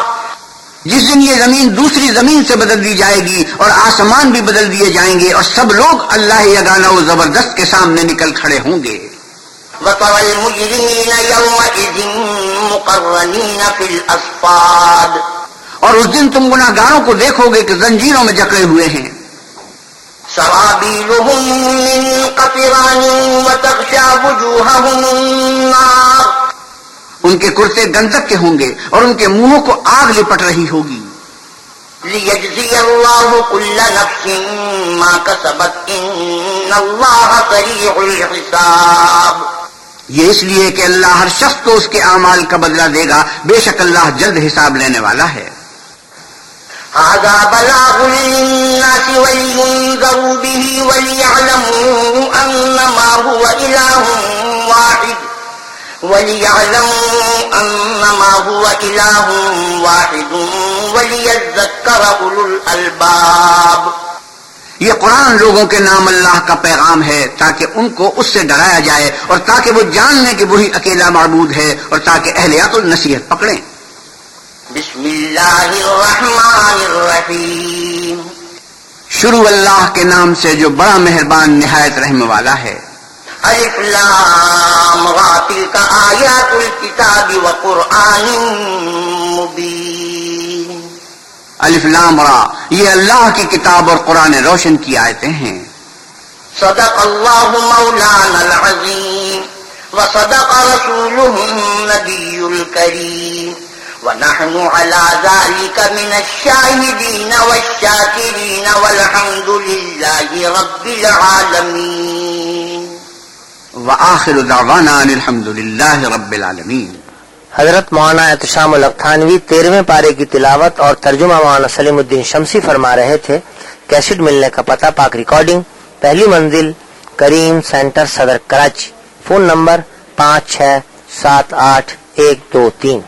جس دن یہ زمین دوسری زمین سے بدل دی جائے گی اور آسمان بھی بدل دیے جائیں گے اور سب لوگ اللہ یگانا و زبردست کے سامنے نکل کھڑے ہوں گے۔ وترى المجرمين يومئذ مقرنين في الأصفاد. اور اس دن تم گناہ گاروں کو دیکھو گے کہ زنجیروں میں جکڑے ہوئے ہیں۔ سرابيلهم من قطران وتغشى وجوههم النار. ان کے کرتے گندک کے ہوں گے اور ان کے منہوں کو آگ لپٹ رہی ہوگی۔ ليجزي الله كل نفس ما كسبت إن الله سريع الحساب. یہ اس لیے کہ اللہ ہر شخص کو اس کے اعمال کا بدلہ دے گا۔ بے شک اللہ جلد حساب لینے والا ہے۔ هذا بلاغ للناس ولينذروا به وليعلموا أنما هو إله واحد۔ وليعلموا أنما هو إله واحد۔ وليذكر أولو الألباب۔ یہ قرآن لوگوں کے نام اللہ کا پیغام ہے تاکہ ان کو اس سے ڈرایا جائے اور تاکہ وہ جان لیں کہ وہی اکیلا معبود ہے اور تاکہ اہل عقل نصیحت پکڑیں۔ بسم الله الرحمن الرحيم شروع اللہ کے نام سے جو بڑا مہربان نہایت رحم والا ہے۔ ألف لام آيات الكتاب وقرآن مبين الف لام را یہ اللہ کی کتاب اور قرآن روشن کی آیتیں ہیں۔ صدق الله مولانا العظيم وصدق رسوله النبي الكريم ونحن على ذلك من الشاهدين والشاكرين والحمد لله رب العالمين وآخر دعوانا ان الحمد للہ رب العالمین۔ حضرت مولانا احتشام الختانوی تیرہویں پارے کی تلاوت اور ترجمہ مولانا سلیم الدین شمسی فرما رہے تھے۔ کیسٹ ملنے کا پتہ پاک ریکارڈنگ۔ پہلی منزل کریم سینٹر صدر کراچی۔ فون نمبر پانچ چھ سات آٹھ ایک دو تین۔